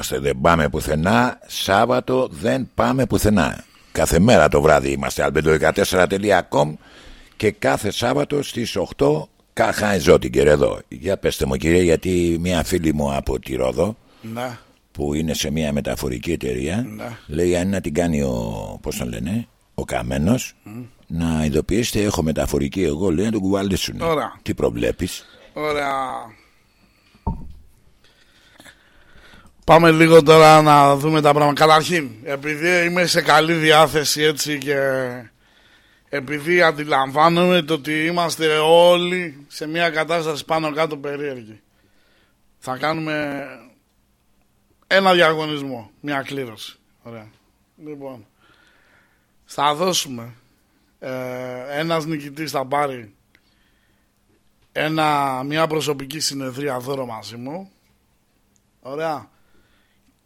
Είμαστε. Δεν πάμε πουθενά. Σάββατο δεν πάμε πουθενά. Κάθε μέρα το βράδυ είμαστε. albedo14.com και κάθε Σάββατο στις 8 Καχαϊζότιγκερ εδώ. Για πέστε μου κύριε γιατί μια φίλη μου από τη Ρόδο Ναι. που είναι σε μια μεταφορική εταιρεία Ναι. λέει αν να την κάνει ο, πώς τον λένε, ο Καμένος να ειδοποιήσετε έχω μεταφορική εγώ λέει να τον κουβαλήσουν. Ωραία. Τι προβλέπεις; Ωραία. Πάμε λίγο τώρα να δούμε τα πράγματα. Καταρχήν, επειδή είμαι σε καλή διάθεση έτσι και επειδή αντιλαμβάνομαι το ότι είμαστε όλοι σε μια κατάσταση πάνω κάτω περίεργη. Θα κάνουμε ένα διαγωνισμό, μια κλήρωση. Ωραία. Λοιπόν, θα δώσουμε ε, ένας νικητής θα πάρει ένα, μια προσωπική συνεδρία δώρο μαζί μου. Ωραία.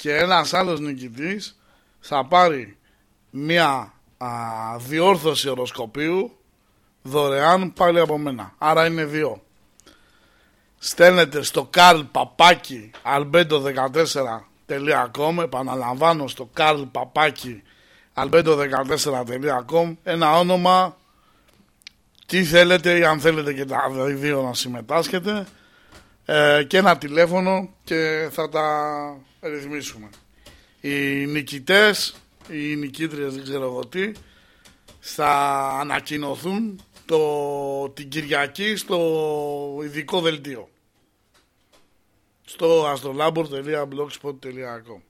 Και ένας άλλος νικητής θα πάρει μια α, διόρθωση οροσκοπίου δωρεάν πάλι από μένα. Άρα είναι δύο. Στέλνετε στο karlpapaki albedo14.com επαναλαμβάνω στο karlpapaki albedo14.com ένα όνομα τι θέλετε ή αν θέλετε και τα δύο να συμμετάσχετε ε, και ένα τηλέφωνο και θα τα ρυθμίσουμε. Οι νικητές, οι νικήτριες δεν ξέρω εγώ τι, θα ανακοινωθούν το, την Κυριακή στο ειδικό δελτίο. Στο astrolabor.blogspot.com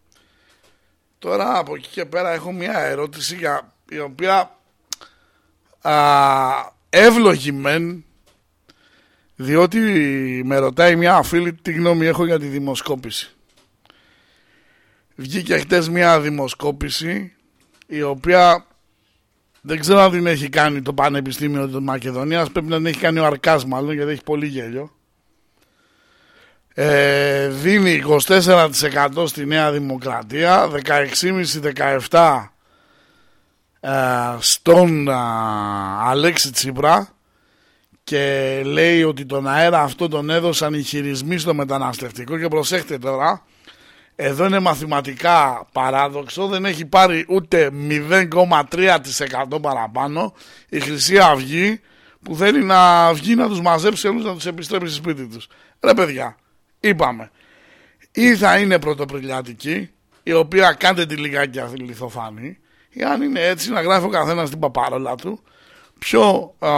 Τώρα από εκεί και πέρα έχω μια ερώτηση για, η οποία α, εύλογη μεν διότι με ρωτάει μια φίλη τι γνώμη έχω για τη δημοσκόπηση. Βγήκε χτες μια δημοσκόπηση η οποία δεν ξέρω αν την έχει κάνει το Πανεπιστήμιο της Μακεδονίας πρέπει να την έχει κάνει ο Αρκάς μάλλον γιατί έχει πολύ γέλιο. Ε, δίνει 24% στη Νέα Δημοκρατία 16,5-17% ε, στον α, Αλέξη Τσίπρα και λέει ότι τον αέρα αυτό τον έδωσαν οι χειρισμοί στο μεταναστευτικό και προσέχτε τώρα εδώ είναι μαθηματικά παράδοξο δεν έχει πάρει ούτε 0,3% παραπάνω η Χρυσή Αυγή που θέλει να βγει να τους μαζέψει όλους να τους επιστρέψει σπίτι τους. Ρε παιδιά είπαμε. Ή θα είναι πρωτοπριλιάτικη η οποία κάντε τη λιγάκι αυτή λιθοφάνη ή αν είναι έτσι να γράφει ο καθένας την παπάρολα του πιο α,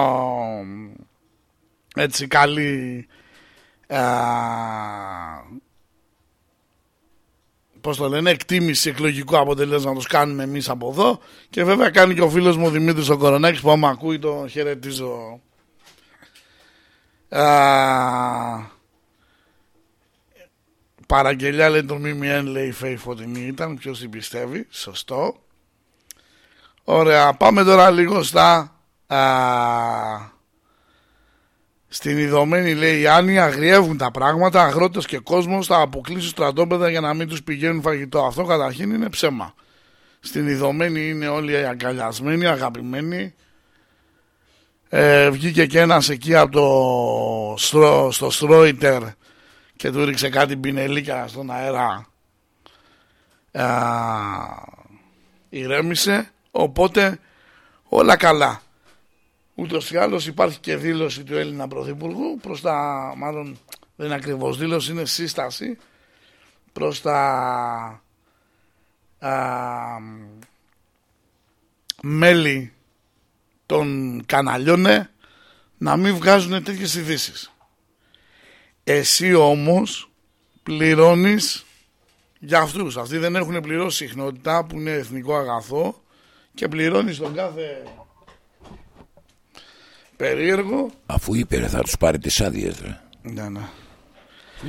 έτσι καλή α, πώς το λένε, εκτίμηση εκλογικού αποτελέσματος κάνουμε εμείς από εδώ. Και βέβαια κάνει και ο φίλος μου Δημήτρης ο Κορονάκης που άμα ακούει το χαιρετίζω. Α, παραγγελιά λέει το ΜΜΕ λέει Φέη Φωτεινή ήταν ποιος την πιστεύει σωστό. Ωραία πάμε τώρα λίγο στα α, στην ειδωμένη λέει η Άννη αγριεύουν τα πράγματα αγρότες και κόσμος θα αποκλείσουν στρατόπεδα για να μην τους πηγαίνουν φαγητό αυτό καταρχήν είναι ψέμα. Στην ειδωμένη είναι όλοι αγκαλιασμένοι αγαπημένοι. Ε, βγήκε και ένας εκεί από το στρο, στο Στρόιτερ και του ρίξε κάτι πινελίκια στον αέρα. Α, ηρέμησε οπότε όλα καλά ούτως ή άλλως υπάρχει και δήλωση του Έλληνα Πρωθυπουργού προς τα μάλλον δεν είναι ακριβώς δήλωση είναι σύσταση προς τα α, μέλη των καναλιών ε, να μην βγάζουν τέτοιες ειδήσει. Εσύ όμως πληρώνεις για αυτούς. Αυτοί δεν έχουν πληρώσει συχνότητα που είναι εθνικό αγαθό και πληρώνεις τον κάθε περίεργο. Αφού είπε ρε, θα τους πάρει τις άδειες ρε. Ναι, ναι.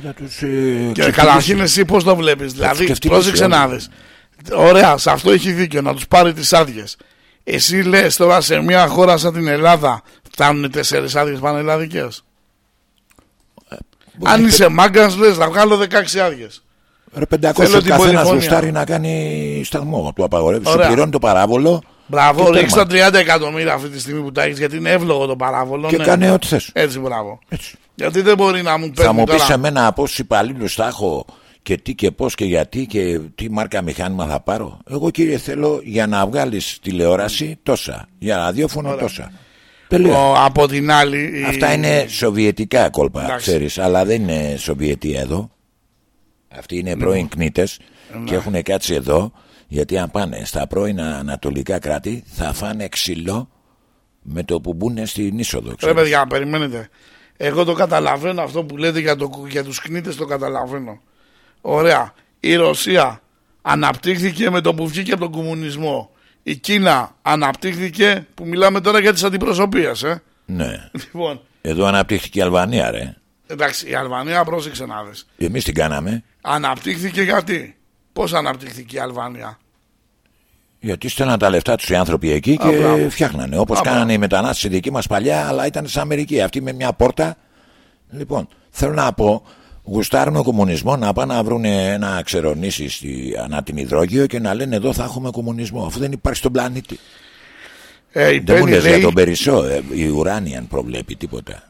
Θα τους, ε, Και ξεφτυλίσει. καταρχήν εσύ πώς το βλέπεις. Δηλαδή ξεφτυλίσει πρόσεξε όλοι. να δεις. Ωραία, σε αυτό έχει δίκιο να τους πάρει τις άδειες. Εσύ λες τώρα σε μια χώρα σαν την Ελλάδα φτάνουν τέσσερις άδειες πανελλαδικές. Αν είσαι μάγκας λες θα βγάλω 16 άδειες. Ρε 500 Θέλω την καθένα πολυφωνία. γουστάρει να κάνει σταθμό. Του απαγορεύει. Σου Ωραία. πληρώνει το παράβολο Μπράβο, Και ρίξ τέρμα. τα 30 εκατομμύρια αυτή τη στιγμή που τα έχεις γιατί είναι εύλογο το παράβολο. και ναι. κάνε ό,τι θες. Έτσι, μπράβο. Έτσι. Γιατί δεν μπορεί να μου Θα παίρνει μου πεις τώρα. σε μένα πόσου υπαλλήλου θα έχω και τι και πώς και γιατί και τι μάρκα μηχάνημα θα πάρω. Εγώ κύριε θέλω για να βγάλεις τηλεόραση τόσα, για ραδιόφωνο τόσα. Τελεία. Ο, από την άλλη. η- Αυτά είναι σοβιετικά κόλπα, Εντάξει. ξέρεις, αλλά δεν είναι Σοβιετία εδώ. Αυτοί είναι πρώην κνήτες και έχουν κάτσει εδώ, γιατί αν πάνε στα πρώην ανατολικά κράτη θα φάνε ξυλό με το που μπουν στην είσοδο. Ρε ξέρεις. παιδιά, περιμένετε. Εγώ το καταλαβαίνω αυτό που λέτε για, το, για τους κνήτες το καταλαβαίνω. Ωραία. Η Ρωσία αναπτύχθηκε με το που βγήκε από τον κομμουνισμό. Η Κίνα αναπτύχθηκε που μιλάμε τώρα για τις αντιπροσωπείες. Ε. Ναι. Λοιπόν, Εδώ αναπτύχθηκε η Αλβανία, ρε. εντάξει, η Αλβανία πρόσεξε να δεις. Εμείς την κάναμε. Αναπτύχθηκε γιατί; Πώς αναπτύχθηκε η Αλβανία. Γιατί στέλναν τα λεφτά τους οι άνθρωποι εκεί και Α, μπράβο. φτιάχνανε. Όπως Α, κάνανε μπράβο. οι μετανάστες στη δική μας παλιά, αλλά ήταν στην Αμερική. Αυτή με μια πόρτα. Λοιπόν, θέλω να πω, γουστάρουν ο κομμουνισμός να πάνε να βρουν ένα ξερονήσι στη, ανά την υδρόγειο και να λένε εδώ θα έχουμε κομμουνισμό. Αφού δεν υπάρχει στον πλανήτη. Ε, η δεν μου Μπένι λες για λέει, τον Περισσό, ε, η Ουράνιαν προβλέπει τίποτα.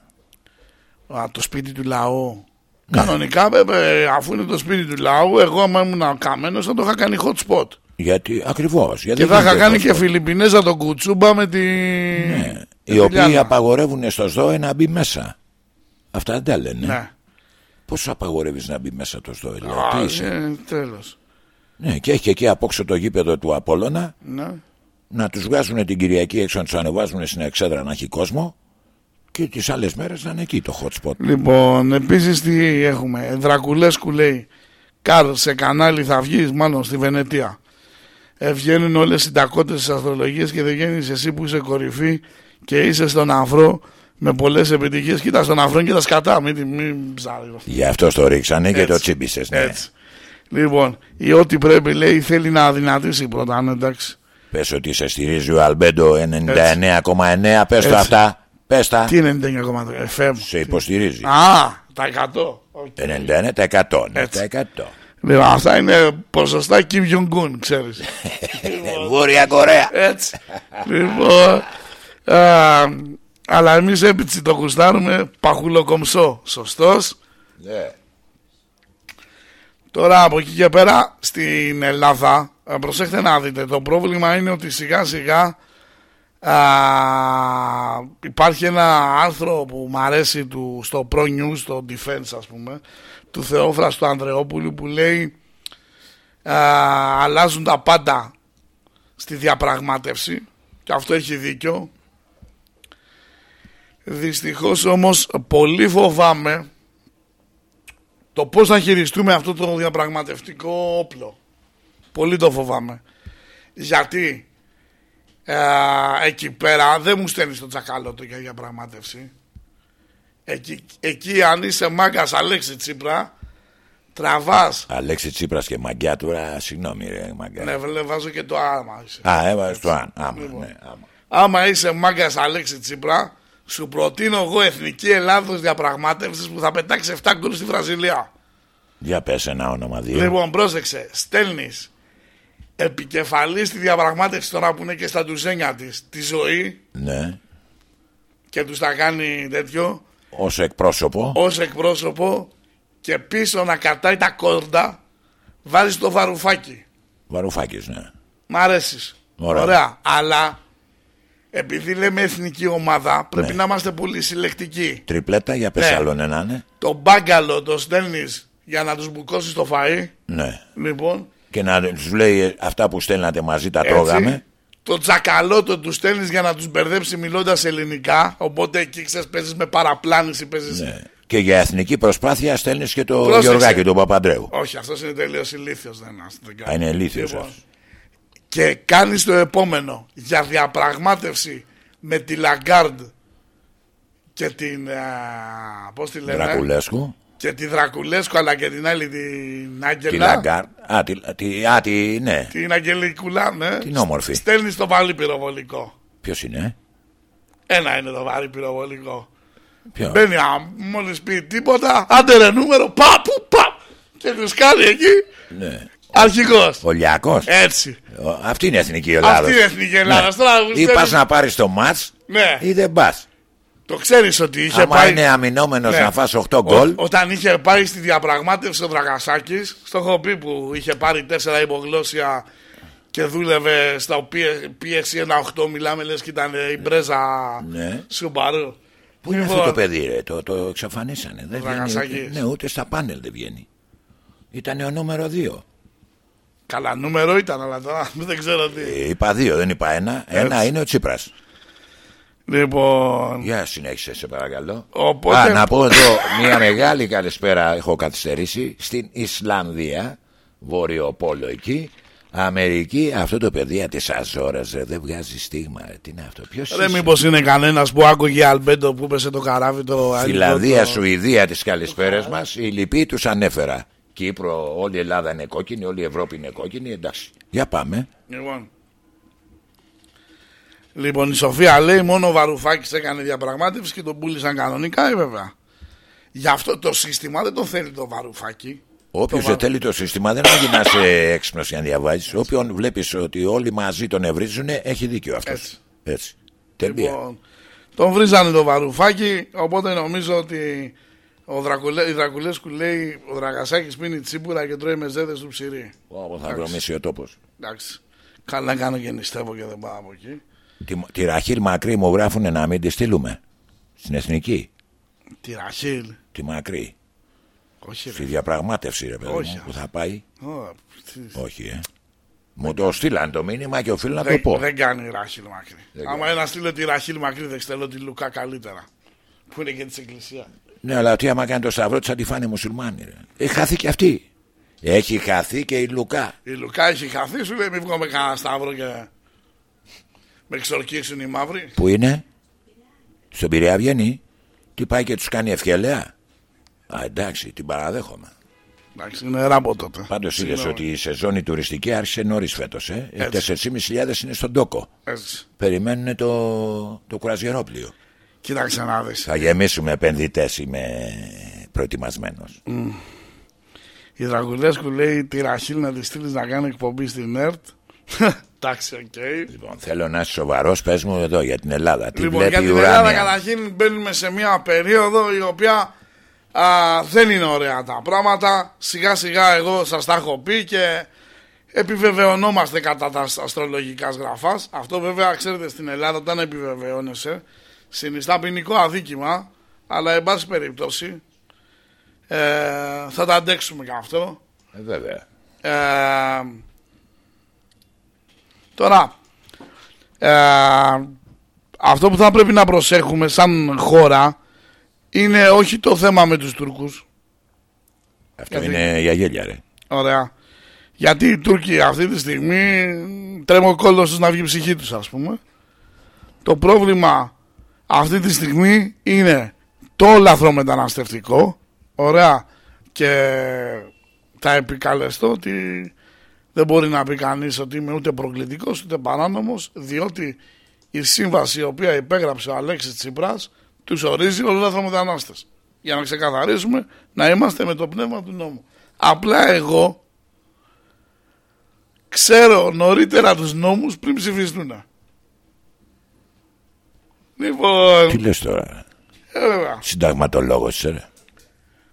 Α, το σπίτι του λαού. Ναι. Κανονικά, βέβαια, αφού είναι το σπίτι του λαού, εγώ άμα ήμουν καμένος θα το είχα κάνει hot spot. Γιατί ακριβώς. Και θα είχα κάνει και Φιλιππινέζα τον Κουτσούμπα με τη. Ναι. τη Οι οποίοι Λιάννα. απαγορεύουν στο ΣΔΟΕ να μπει μέσα. Αυτά δεν τα λένε. Ναι. Πώς απαγορεύεις να μπει μέσα το ΣΔΟΕ, λέω. Α, Τι είσαι; ε, τέλος. Ναι, και έχει και εκεί απόξω το γήπεδο του Απόλλωνα Ναι. να τους βγάζουν την Κυριακή έξω να τους ανεβάζουν στην εξέδρα να έχει κόσμο και τις άλλες μέρες να είναι εκεί το hot spot. Λοιπόν, επίσης τι έχουμε. Δρακουλέσκου λέει. Καρ, σε κανάλι θα βγεις, μάλλον στη Βενετία. Ε, βγαίνουν όλες οι τακότες της αστρολογίε και δεν βγαίνει εσύ που είσαι κορυφή και είσαι στον αφρό με πολλές επιτυχίες. Κοίτα στον αφρό και τα σκατά. Μην, μην ψάρει. Γι' αυτό το ρίξανε και Έτσι. το τσίμπησες. Ναι. Έτσι. Λοιπόν, η ό,τι πρέπει λέει θέλει να αδυνατήσει πρώτα, ναι, εντάξει. Πες ότι σε στηρίζει ο Αλμπέντο 99,9 πες το Έτσι. αυτά. Πες τα. Τι είναι 99,3 FM. Σε υποστηρίζει. Α, τα 100. Οκ. 99% ναι, Έτσι. τα 100. Λοιπόν, αυτά είναι ποσοστά Kim Jong-un, ξέρεις. Βόρεια Κορέα. Έτσι. λοιπόν, α, αλλά εμείς έπιτσι το γουστάρουμε παχουλοκομψό. Σωστός. Ναι. Τώρα από εκεί και πέρα στην Ελλάδα, ε, προσέχτε να δείτε, το πρόβλημα είναι ότι σιγά σιγά α, υπάρχει ένα άρθρο που μου αρέσει του, στο Pro News, στο Defense ας πούμε, του Θεόφραστου Ανδρεόπουλου που λέει α, αλλάζουν τα πάντα στη διαπραγμάτευση και αυτό έχει δίκιο. Δυστυχώς όμως πολύ φοβάμαι το πώς θα χειριστούμε αυτό το διαπραγματευτικό όπλο. Πολύ το φοβάμαι. Γιατί; ε, εκεί πέρα δεν μου στέλνεις το τσακαλώτο για διαπραγμάτευση. Εκεί, εκεί αν είσαι μάγκας Αλέξη Τσίπρα τραβάς. Αλέξη Τσίπρας και μαγκιά τώρα, συγγνώμη ρε μαγκιά. Ναι, βλέ, βάζω και το άμα είσαι. Α, έβαζε το αν. Άμα, Λοιπόν. ναι, άμα. Άμα είσαι μάγκας Αλέξη Τσίπρα σου προτείνω εγώ Εθνική Ελλάδος διαπραγμάτευσης που θα πετάξει 7 γκολ στη Βραζιλία. Για πες ένα όνομα δύο. Λοιπόν, πρόσεξε. Στέλνεις επικεφαλής στη διαπραγμάτευσης τώρα που είναι και στα τουζένια της τη ζωή Ναι. και τους τα κάνει τέτοιο Ως εκπρόσωπο. ως εκπρόσωπο και πίσω να κατάει τα κόρντα βάζει το βαρουφάκι. Βαρουφάκης, ναι. Μ' αρέσεις. Ωραία. Αλλά επειδή λέμε εθνική ομάδα πρέπει Ναι. να είμαστε πολύ συλλεκτικοί. Τριπλέτα, για πες Ναι. άλλον ένα, ναι. Το μπάγκαλο το στέλνεις για να τους μπουκώσεις το φαΐ. Ναι. Λοιπόν, Και να τους λέει ε, αυτά που στέλνατε μαζί τα Έτσι. τρώγαμε. Το τσακαλώτο τους στέλνεις για να τους μπερδέψει μιλώντας ελληνικά. Οπότε εκεί ξέρεις, παίζεις με παραπλάνηση. Παίζεις... Ναι. Και για εθνική προσπάθεια στέλνεις και το Πρόσεξε. Γιωργάκη τον Παπαντρέου. Όχι, αυτός είναι τελείως ηλίθιος. Δεν, δεν κάνει. Α, είναι ηλίθιος Λοιπόν, αυτός. και κάνεις το επόμενο για διαπραγμάτευση με τη Λαγκάρντ και την. Πώς τη λένε, Δρακουλέσκου. Και τη Δρακουλέσκο, αλλά και την άλλη την Άγγελα. Τη Λαγκάρ. Α, τη, τη, α, τη, ναι. Την Αγγελικουλά, ναι. Την όμορφη. Στέλνεις το βαρύ πυροβολικό. Ποιος είναι, Ένα είναι το βαρύ πυροβολικό. ποιο; Μπαίνει, μόλις πει τίποτα, άντε ρε νούμερο, πα, που, πα. Και του κάνει εκεί Ναι. αρχηγός. Ο Λιάκος. Έτσι. Ο- Αυτή είναι η εθνική Ελλάδα. Αυτή είναι η εθνική Ελλάδα. Τώρα, Ή στέλνεις- πας να πάρεις το μάτς Ναι. ή δεν πας. Το ξέρεις ότι είχε Άμα πάει. είναι αμυνόμενος Ναι. να φας 8 Ο- γκολ, όταν είχε πάει στη διαπραγμάτευση ο Δραγασάκης, στο έχω πει που είχε πάρει τέσσερα υπογλώσια και δούλευε στα οποία πίεση ένα 8 μιλάμε λες και ήταν η μπρέζα Ναι. Σουμπαρού. Πού είναι Λοιπόν, αυτό το παιδί, ρε, το, το εξαφανίσανε. Δεν βγαίνει, Δραγασάκης. ούτε, ναι, ούτε στα πάνελ δεν βγαίνει. Ήταν ο νούμερο 2. Καλά νούμερο ήταν, αλλά τώρα δεν ξέρω τι. Είπα δύο, δεν είπα ένα. Ένα Έτσι. είναι ο Τσίπρας. Λοιπόν, Για συνέχισε, σε παρακαλώ. Οπότε- Α, να πω εδώ μια μεγάλη καλησπέρα. Έχω καθυστερήσει στην Ισλανδία, Βόρειο Πόλο εκεί. Αμερική, αυτό το παιδί από τις Αζόρες ρε, δεν βγάζει στίγμα. Ρε. Τι είναι αυτό, ποιος ρε είσαι; μήπως είναι κανένας που άκουγε Αλμπέντο που πέσε το καράβι το Φιλανδία, το- Σουηδία τις καλησπέρες μας Οι λοιποί τους ανέφερα Κύπρο, όλη η Ελλάδα είναι κόκκινη Όλη η Ευρώπη είναι κόκκινη Εντάξει, για πάμε Λοιπόν. Λοιπόν, η Σοφία λέει μόνο ο Βαρουφάκης έκανε διαπραγμάτευση και τον πούλησαν κανονικά, ε, βέβαια. Γι' αυτό το σύστημα δεν το θέλει το Βαρουφάκη. Όποιος Το δεν βα- θέλει το σύστημα δεν είναι να είσαι έξυπνος για να διαβάζεις. Όποιον βλέπεις ότι όλοι μαζί τον ευρίζουν, έχει δίκιο αυτός. Έτσι. Έτσι. Τελεία. Λοιπόν, τον βρίζανε το Βαρουφάκη, οπότε νομίζω ότι ο Δρακουλέ, η Δρακουλέσκου λέει ο Δραγασάκης πίνει τσίπουρα και τρώει μεζέδες του ψυρί. Όπω θα βρωμίσει ο τόπος. Εντάξει. Καλά κάνω και νηστεύω και δεν πάω από εκεί. Τη, τη Ραχίλ Μακρύ μου γράφουν να μην τη στείλουμε. Στην εθνική. Τη Ραχίλ. Τη Μακρύ. Όχι, Στη ρε. διαπραγμάτευση, ρε παιδί Όχι. μου, που θα πάει. Ω, τι- Όχι, ε. Μου το στείλαν το μήνυμα και οφείλω να το Δεν, πω. δεν κάνει η Ραχίλ Μακρύ. Δεν Άμα ένας στείλω τη Ραχίλ Μακρύ, δεν στέλνω τη Λουκά καλύτερα. Που είναι και της Εκκλησίας. Ναι, αλλά τι άμα κάνει το σταυρό της θα τη φάνε μουσουλμάνοι. Ρε. Έχει χαθεί και αυτή. Έχει χαθεί και η Λουκά. Η Λουκά έχει χαθεί, σου λέει μην βγω με κανένα σταύρο και με εξορκίσουν οι μαύροι. Πού είναι, στον Πειραιά βγαίνει. Τι πάει και τους κάνει ευχέλαια. Α, εντάξει, την παραδέχομαι. Εντάξει, είναι ράμπο τότε. Πάντως είδες Συγγνώμη. ότι η σεζόν η τουριστική άρχισε νωρίς φέτος. Ε. Έτσι. 4.500 είναι στον τόκο. Έτσι. Περιμένουν το, το κουραζιερόπλιο. Κοίταξε να δεις. Θα γεμίσουμε επενδυτές, είμαι προετοιμασμένος. Η Δραγουλέσκου λέει τη Ραχίλ να της στείλεις να κάνει εκπομπή στην ΕΡΤ. Εντάξει, οκ. Λοιπόν, θέλω να είσαι σοβαρός, πες μου εδώ για την Ελλάδα. Τι Λοιπόν, για βλέπει η την Ελλάδα ουράνια; καταρχήν μπαίνουμε σε μια περίοδο η οποία α, δεν είναι ωραία τα πράγματα. Σιγά σιγά εγώ σας τα έχω πει και επιβεβαιωνόμαστε κατά τας αστρολογικάς γραφάς. Αυτό βέβαια ξέρετε στην Ελλάδα όταν επιβεβαιώνεσαι συνιστά ποινικό αδίκημα αλλά εν πάση περιπτώσει ε, θα τα αντέξουμε και αυτό. Ε, βέβαια. Ε, τώρα, ε, αυτό που θα πρέπει να προσέχουμε σαν χώρα είναι όχι το θέμα με τους Τούρκους. Αυτό Γιατί- είναι για γέλια, ρε. Ωραία. Γιατί οι Τούρκοι αυτή τη στιγμή τρέμω κόλλος τους να βγει η ψυχή τους ας πούμε. Το πρόβλημα αυτή τη στιγμή είναι το λαθρομεταναστευτικό. Ωραία. Και θα επικαλεστώ ότι δεν μπορεί να πει κανείς ότι είμαι ούτε προκλητικός ούτε παράνομος διότι η σύμβαση η οποία υπέγραψε ο Αλέξης Τσίπρας τους ορίζει όλους λαθρομετανάστες. Για να ξεκαθαρίσουμε να είμαστε με το πνεύμα του νόμου. Απλά εγώ ξέρω νωρίτερα τους νόμους πριν ψηφιστούν. Λοιπόν, Τι λες τώρα, ε, βέβαια, συνταγματολόγος είσαι, ρε.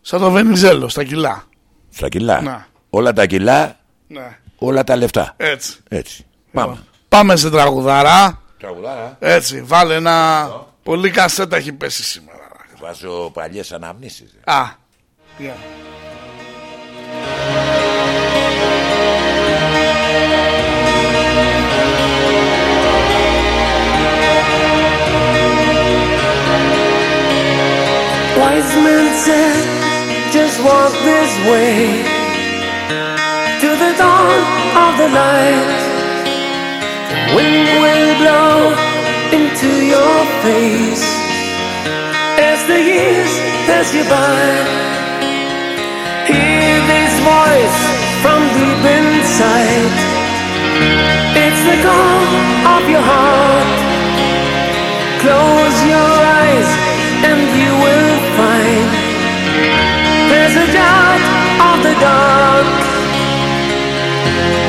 σαν το Βενιζέλο στα κιλά. Στα κιλά. Να. Όλα τα κιλά, Ναι, όλα τα λεφτά. έτσι. Έτσι. Πάμε. Πάμε σε τραγουδαρά. Τραγουδάρα. Έτσι, βάλε ένα. Πολύ κασέτα έχει πέσει σήμερα. Βάζω παλιές αναμνήσεις. Α, yeah. Wise men said, just walk this way to the dawn of the light. The wind will blow into your face as the years pass you by. Hear this voice from deep inside. It's the call of your heart. Close your eyes and you will find there's a God of the dark. Thank you.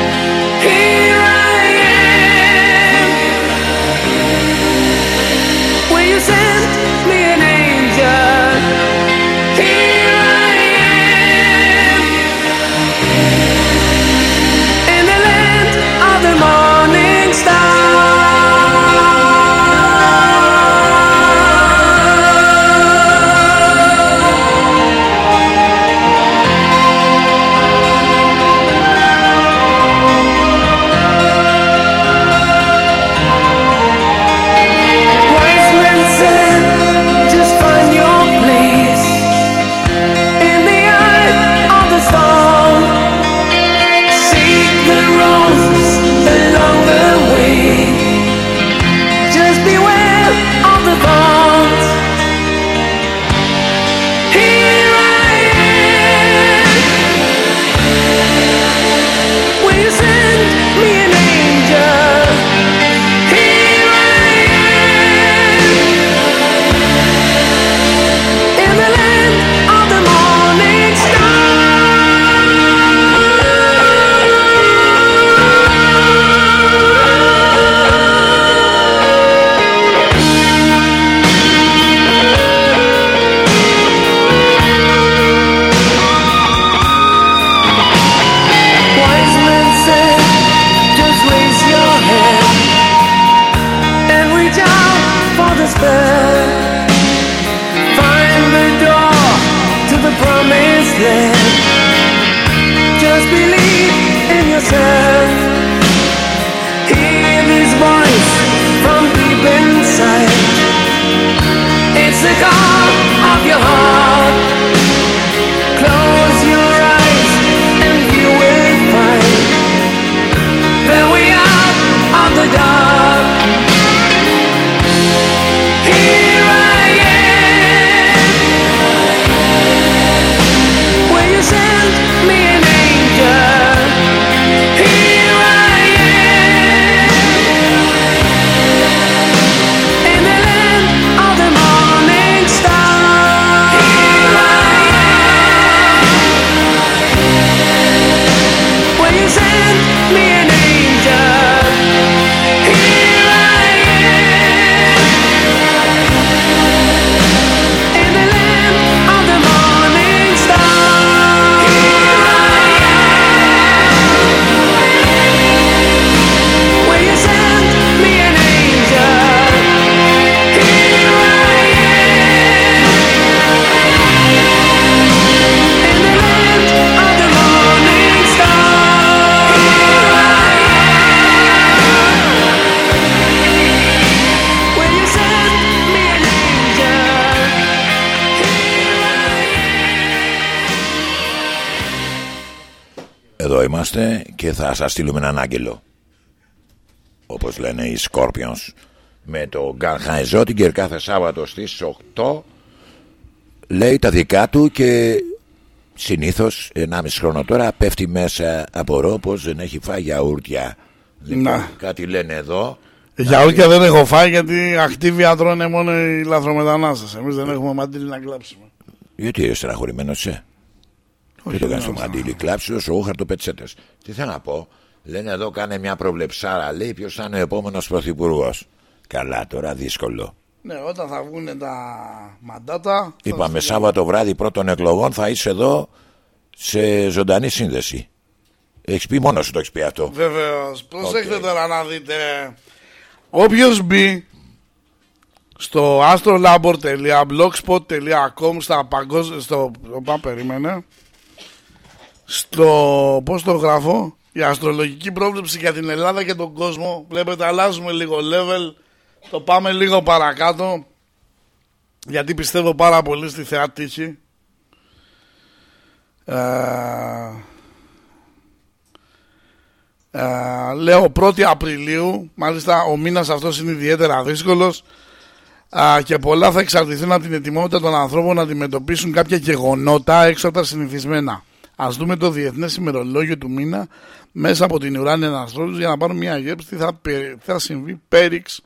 Και θα σας στείλουμε έναν άγγελο. Όπως λένε οι Scorpions. Με το Γκάνχα Ζότιγκερ κάθε Σάββατο στις 8 λέει τα δικά του και συνήθως 1,5 χρόνο τώρα πέφτει μέσα απορώ πως δεν έχει φάει γιαούρτια. Λοιπόν, Να. κάτι λένε εδώ. Γιαούρτια δεν έχω φάει γιατί ακτίβια τρώνε μόνο οι λαθρομετανάστες. Εμείς δεν έχουμε μαντήλι να κλάψουμε. Γιατί είσαι στεναχωρημένος σε. Τι το κάνεις στο δεν μαντίλι, κλάψει όσο εγώ χαρτοπετσέτε. Τι θέλω να πω, λένε εδώ κάνε μια προβλεψάρα, λέει ποιος θα είναι ο επόμενος πρωθυπουργός. Καλά, τώρα δύσκολο. Ναι, όταν θα βγουν τα μαντάτα. θα Είπαμε τα Σάββατο βράδυ πρώτων εκλογών θα είσαι εδώ σε ζωντανή σύνδεση. Έχεις πει μόνος σου το έχεις πει αυτό. Βεβαίως. Προσέξτε Οκ. τώρα να δείτε. Όποιος μπει στο astrolabor.blogspot.com στα παγκόσμια. Στο. Οπα, περίμενε. Στο. Πώς το γράφω. Η αστρολογική πρόβλεψη για την Ελλάδα και τον κόσμο. Βλέπετε, αλλάζουμε λίγο level. Το πάμε λίγο παρακάτω. Γιατί πιστεύω πάρα πολύ στη θεά τύχη. Ε, ε, λέω 1η Απριλίου, μάλιστα ο μήνας αυτός είναι ιδιαίτερα δύσκολος α, και πολλά θα εξαρτηθούν από την ετοιμότητα των ανθρώπων να αντιμετωπίσουν κάποια γεγονότα έξω από τα συνηθισμένα. Ας δούμε το διεθνές ημερολόγιο του μήνα μέσα από την ουράνια αναστρόλους για να πάρουμε μια γεύση τι θα, πε- τι θα συμβεί πέριξ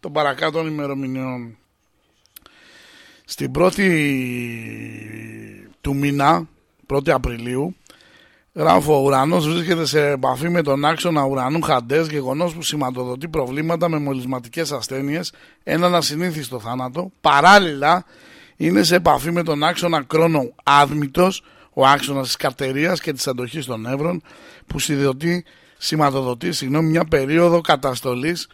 των παρακάτω ημερομηνιών. Στην πρώτη του μήνα, 1η Απριλίου, Γράφω: Ο ουρανός βρίσκεται σε επαφή με τον άξονα ουρανού Χαντές, γεγονός που σηματοδοτεί προβλήματα με μολυσματικές ασθένειες, έναν ασυνήθιστο θάνατο. Παράλληλα, είναι σε επαφή με τον άξονα κρόνο άδμητος, ο άξονας της καρτερίας και της αντοχής των νεύρων, που συνδοτεί, σηματοδοτεί συγγνώμη, μια περίοδο καταστολής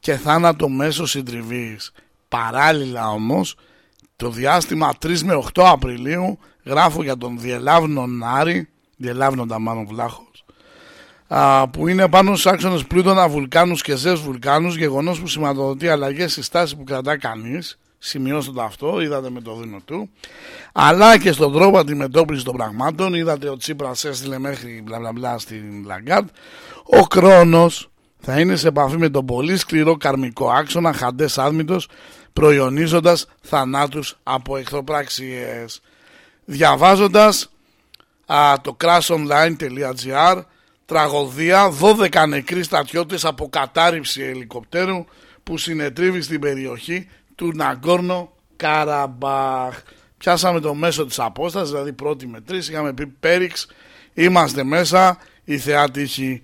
και θάνατο μέσω συντριβής. Παράλληλα όμως, το διάστημα 3 με 8 Απριλίου γράφω για τον Διελάβνον Άρη, Διελάβνοντα μάλλον βλάχος, α, που είναι πάνω στους άξονες πλούτονα βουλκάνους και ζες βουλκάνους, γεγονός που σηματοδοτεί αλλαγές στη στάση που κρατά κανείς, σημειώστε το αυτό, είδατε με το δίνο του, αλλά και στον τρόπο αντιμετώπισης των πραγμάτων, είδατε ο Τσίπρας έστειλε μέχρι μπλα μπλα μπλα στην Λαγκάρντ, ο Κρόνος θα είναι σε επαφή με τον πολύ σκληρό καρμικό άξονα χαντές άδμητος, προϊονίζοντας θανάτους από εχθροπράξιες. Διαβάζοντας α, το crashonline.gr τραγωδία 12 νεκροί στρατιώτες από κατάρριψη ελικοπτέρου που συνετρίβη στην περιοχή του Ναγκόρνο Καραμπάχ. Πιάσαμε το μέσο της απόστασης, δηλαδή πρώτη με τρεις, είχαμε πει Πέριξ, είμαστε μέσα, η θεά τύχη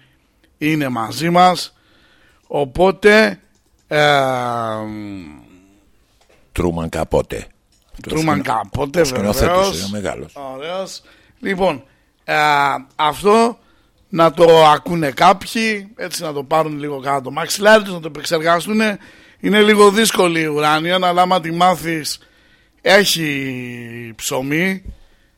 είναι μαζί μας, οπότε ε, Τρούμαν καπότε. Τρούμαν κάποτε σκηνοθέτης, βεβαίως. είναι μεγάλος. Ωραίος. Λοιπόν, ε, αυτό να το ακούνε κάποιοι, έτσι να το πάρουν λίγο κάτω το μαξιλάρι τους, να το επεξεργαστούν. Είναι λίγο δύσκολη η ουράνια, αλλά άμα τη μάθεις έχει ψωμί.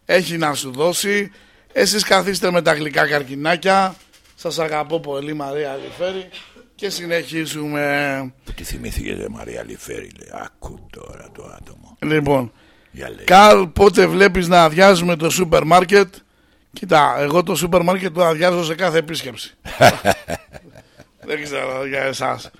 έχει να σου δώσει. Εσείς καθίστε με τα γλυκά καρκινάκια. Σας αγαπώ πολύ Μαρία Αλιφέρη και συνεχίζουμε. Τι θυμήθηκε ρε Μαρία Λιφέρη λέει. Άκου τώρα το άτομο. Λοιπόν, Για λέει. Καρλ, πότε βλέπεις να αδειάζουμε το σούπερ μάρκετ. Κοίτα, εγώ το σούπερ μάρκετ το αδειάζω σε κάθε επίσκεψη. Δεν ξέρω για εσάς.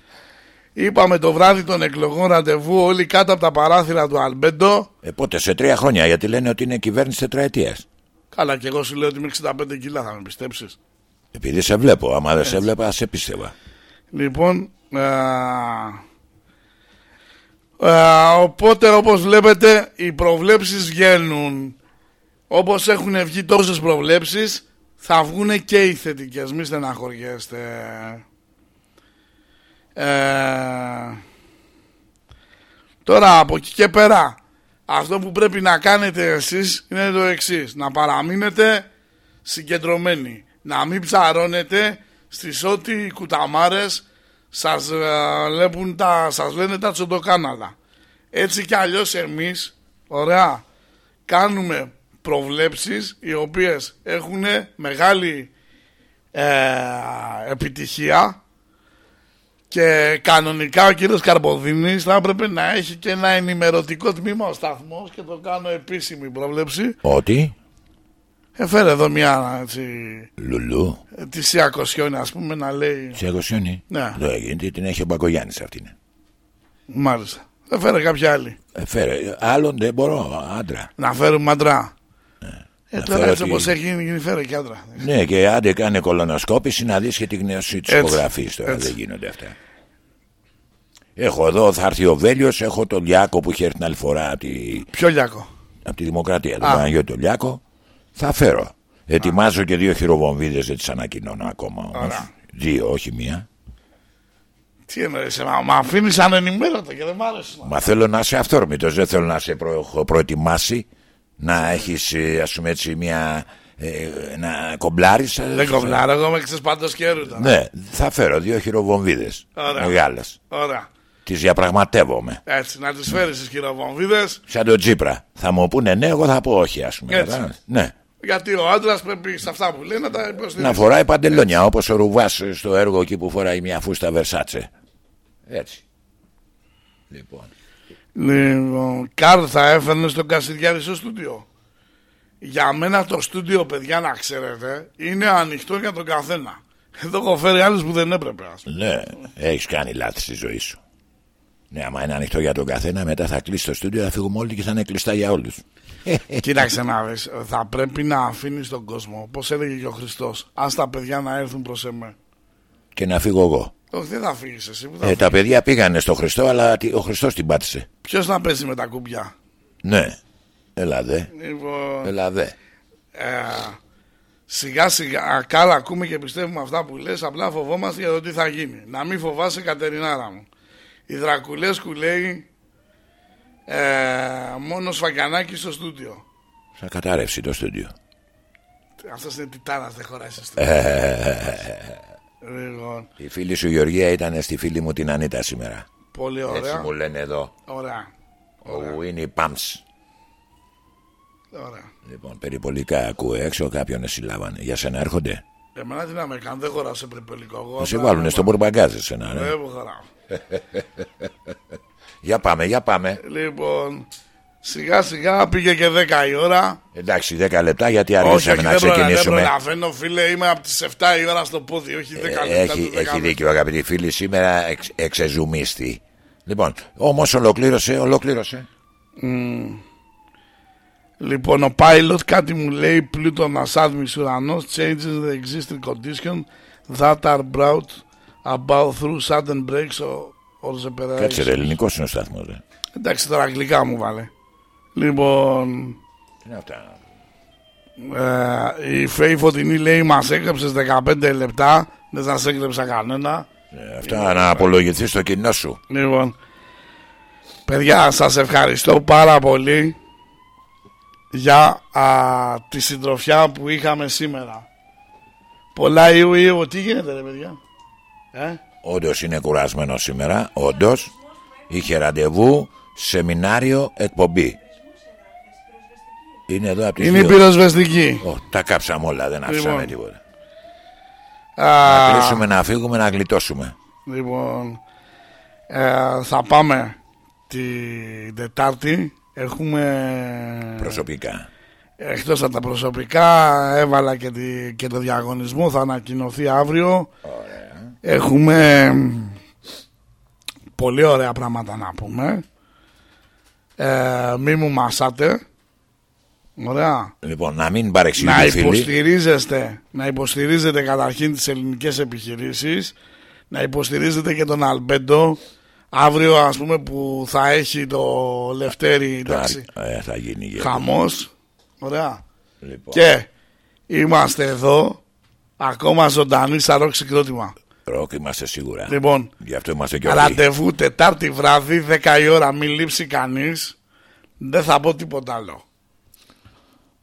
Είπαμε το βράδυ των εκλογών ραντεβού όλοι κάτω από τα παράθυρα του Αλμπέντο. Ε, πότε σε τρία χρόνια γιατί λένε ότι είναι κυβέρνηση τετραετίας. Καλά, και εγώ σου λέω ότι είμαι 65 κιλά, θα με πιστέψεις. Επειδή σε βλέπω. Άμα δεν σε βλέπα, σε πίστευα. Λοιπόν, α, α, οπότε όπως βλέπετε οι προβλέψεις βγαίνουν. Όπως έχουν βγει τόσες προβλέψεις θα βγουν και οι θετικές, μη στεναχωριέστε. Ε, τώρα από εκεί και πέρα αυτό που πρέπει να κάνετε εσείς είναι το εξής. Να παραμείνετε συγκεντρωμένοι. Να μην ψαρώνετε στις ό,τι κουταμάρες σας, ε, λέπουν τα, σας λένε τα τσοντοκάναλα. Έτσι κι αλλιώς εμείς ωραία κάνουμε προβλέψεις οι οποίες έχουν μεγάλη ε, επιτυχία και κανονικά ο κύριος Καρποδίνης θα έπρεπε να έχει και ένα ενημερωτικό τμήμα ο σταθμός και το κάνω επίσημη πρόβλεψη. Ότι, Έφερε εδώ μια έτσι, Λουλού, τη Σιακοσιόνη ας πούμε να λέει σε εγωσιονή. Ναι. Δεν γίνεται, την έχει ο Μπακογιάννης αυτήν. μάλιστα. Έφερε κάποια άλλη. Ε, φέρε. Άλλον δεν μπορώ, άντρα. Να φέρουμε άντρα. Ε, να τώρα φέρω έτσι τι- όπως έχει γίνει φέρε και άντρα. Ναι, και άντε κάνε κολονοσκόπηση να δεις και τη γνώση της Έτσι, υπογραφής τώρα. έτσι. Δεν γίνονται αυτά. Έχω εδώ, θα έρθει ο Βέλιος, έχω τον Λιάκο που είχε έρθει την άλλη φορά από τη, Ποιο λιάκο; από τη Δημοκρατία, τον Α. Παναγιώτη τον Λιάκο. Θα φέρω. Ετοιμάζω και δύο χειροβομβίδες, δεν τις ανακοινώνω ακόμα όμως. Ωραία. Δύο, όχι μία. Τι εννοείς, μα, μα αφήνεις ανενημέρωτα και δεν μ' άρεσε. Μα θέλω να είσαι αυθόρμητος, δεν θέλω να σε προ, έχω προετοιμάσει, να έχεις ε, ας πούμε έτσι μια... Ε, να κομπλάρεις. ε, Δεν κομπλάρω, εγώ με ξέρεις πάντως καιρού τώρα. Ναι, θα φέρω δύο χειροβομβίδες Ωραία. μεγάλες. Ωραία. Τις διαπραγματεύομαι. Έτσι, να τις φέρεις στις χειροβομβίδες Σαν τον Τζίπρα. Θα μου πούνε ναι, εγώ θα πω όχι, ας πούμε. Έτσι. κατάλαβες. Ναι. γιατί ο άντρας πρέπει σε αυτά που λέει να τα υποστηρίζει. Να φοράει παντελόνια όπως ο Ρουβάς στο έργο εκεί που φοράει μια φούστα Βερσάτσε. Έτσι. Λοιπόν. Λοιπόν, Καρλ θα έφερνες στον Κασιδιάρη στο στούντιο; Για μένα το στούντιο, παιδιά, να ξέρετε, είναι ανοιχτό για τον καθένα. Εδώ έχω φέρει άλλους που δεν έπρεπε. ας πούμε. Ναι, έχεις κάνει λάθη στη ζωή σου. Ναι, άμα είναι ανοιχτό για τον καθένα, μετά θα κλείσει το στούντιο, θα φύγουμε όλοι και θα είναι κλειστά για όλους. Κοίταξε να δεις, θα πρέπει να αφήνεις τον κόσμο, όπως έλεγε και ο Χριστός, ας τα παιδιά να έρθουν προς εμέ. Και να φύγω εγώ. Όχι, δεν θα φύγεις εσύ. Που θα Ε, τα παιδιά πήγανε στο Χριστό, αλλά τι- ο Χριστός την πάτησε. Ποιος να παίζει με τα κουμπιά; Ναι. Έλα δε. Λοιπόν, Έλα δε. ε, σιγά σιγά, καλά ακούμε και πιστεύουμε αυτά που λες, απλά φοβόμαστε για το τι θα γίνει. Να μην φοβάσαι Κατερινάρα μου. Η Δρακουλέσκου λέει ε, μόνο σφαγκανάκι στο στούντιο. Θα κατάρρευσει το στούντιο. Αυτός είναι τιτάνας, δεν χωράει στο στούντιο. λοιπόν, Η φίλη σου Γεωργία ήταν στη φίλη μου την Ανίτα σήμερα. πολύ Έτσι ωραία. μου λένε εδώ. Ωραία. Ο Winnie Pumps. ωραία. Λοιπόν, περιπολικά ακούω έξω κάποιον συλλάβανε. Για σένα έρχονται; Εμένα τι να με κάνουν, δεν χωράω σε περιπολικό. Εγώ Θα σε απλά- βάλουν στον μπορμπαγκάζ εσένα, ρε. Δεν μου χωράω. Για πάμε, για πάμε. Λοιπόν, σιγά σιγά πήγε και 10 η ώρα. Εντάξει, 10 λεπτά γιατί όχι, αργήσαμε όχι, να δεν, προλα- δεν ξεκινήσουμε. προλαβαίνω, φίλε. Είμαι από τις 7 η ώρα στο πόδι, όχι 10 Ε, λεπτά. έχει, του έχει 10 δίκιο αγαπητοί φίλοι σήμερα εξ, εξεζουμίστη Λοιπόν, όμως ολοκλήρωσε, ολοκλήρωσε Λοιπόν, ο pilot κάτι μου λέει πλούτον ασάδμης ουρανός changes the existing condition that are brought about through sudden breaks or, or separations. Κάτσε ρε, ελληνικός είναι ο σταθμός ρε. Εντάξει, τώρα αγγλικά μου βάλε. Λοιπόν, Τι είναι αυτά ε, η Φέη Φωτεινή λέει μας έκρεψες 15 λεπτά, δεν σας έκρεψα κανένα. Ε, Αυτά να απολογηθείς στο κοινό σου Λοιπόν, παιδιά, σας ευχαριστώ πάρα πολύ για α, τη συντροφιά που είχαμε σήμερα. Πολλά Ιού Ιού, τι γίνεται ρε παιδιά; Ε; Όντως είναι κουρασμένος σήμερα Όντως Είχε ραντεβού Σεμινάριο εκπομπή Είναι εδώ από τις Είναι η δύο. πυροσβεστική. Ω, τα κάψαμε όλα, δεν αφήσαμε Λοιπόν. τίποτα. Α, Να κλείσουμε, να φύγουμε, να γλιτώσουμε. Λοιπόν, ε, θα πάμε την Τετάρτη. Έχουμε Προσωπικά. εκτός από τα προσωπικά έβαλα και, τη, και το διαγωνισμό θα ανακοινωθεί αύριο έχουμε πολύ ωραία πράγματα να πούμε. Ε, μη μου μασάτε ωραία. Λοιπόν, να μην να παρεξηγούν οι φίλοι. υποστηρίζεστε να υποστηρίζετε καταρχήν τις ελληνικές επιχειρήσεις να υποστηρίζετε και τον Αλμπέντο. Αύριο ας πούμε που θα έχει το Λευτέρι εντάξει, Θα, ε, θα γίνει και- χαμός. Ωραία. Λοιπόν, και είμαστε εδώ ακόμα ζωντανοί σαν ροκ συγκρότημα. Ροκ είμαστε σίγουρα. Λοιπόν, Γι' αυτό είμαστε και όλοι. ραντεβού Τετάρτη βράδυ, 10 η ώρα, μην λείψει κανείς. Δεν θα πω τίποτα άλλο.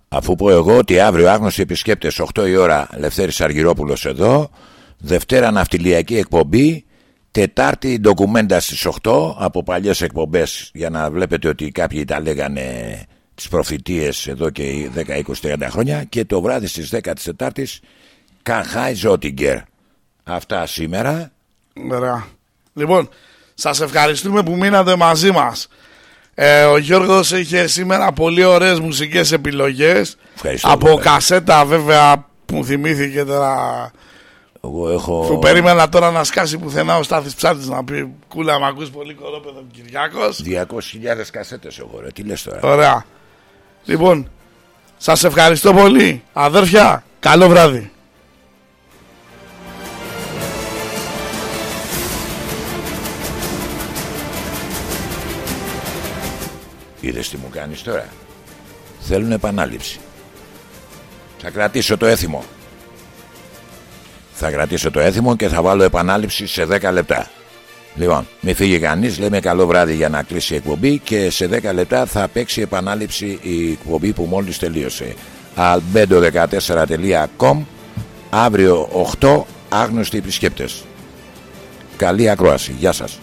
Αφού πω εγώ ότι αύριο άγνωστοι επισκέπτες 8 η ώρα Λευτέρης Αργυρόπουλος εδώ Δευτέρα ναυτιλιακή εκπομπή Τετάρτη ντοκουμέντα στις 8 από παλιές εκπομπές για να βλέπετε ότι κάποιοι τα λέγανε τις προφητείες εδώ και 10, 20, 30 χρόνια και το βράδυ στις 10 της Τετάρτης Καχάι Ζότιγκερ Αυτά σήμερα Ωραία. Λοιπόν, σας ευχαριστούμε που μείνατε μαζί μας. Ε, ο Γιώργος είχε σήμερα πολύ ωραίες μουσικές επιλογές. Ευχαριστώ Από πολύ. κασέτα βέβαια που θυμήθηκε τώρα. Εγώ έχω Που περίμενα τώρα να σκάσει πουθενά ο Στάθης Ψάτης να πει κούλα μ' ακούς πολύ κορόπεδο Κυριάκος. 200.000 κασέτες εγώ ρε Τι λες τώρα; Ωραία. Λοιπόν, σας ευχαριστώ πολύ. Αδέρφια, καλό βράδυ. Είδες τι μου κάνεις τώρα; Θέλουν επανάληψη. Θα κρατήσω το έθιμο. Θα κρατήσω το έθιμο και θα βάλω επανάληψη σε 10 λεπτά. Λοιπόν, μη φύγει κανείς Λέμε καλό βράδυ για να κλείσει η εκπομπή Και σε 10 λεπτά θα παίξει επανάληψη Η εκπομπή που μόλις τελείωσε. albedo14.com Αύριο 8 Άγνωστοι επισκέπτες. Καλή ακρόαση, γεια σας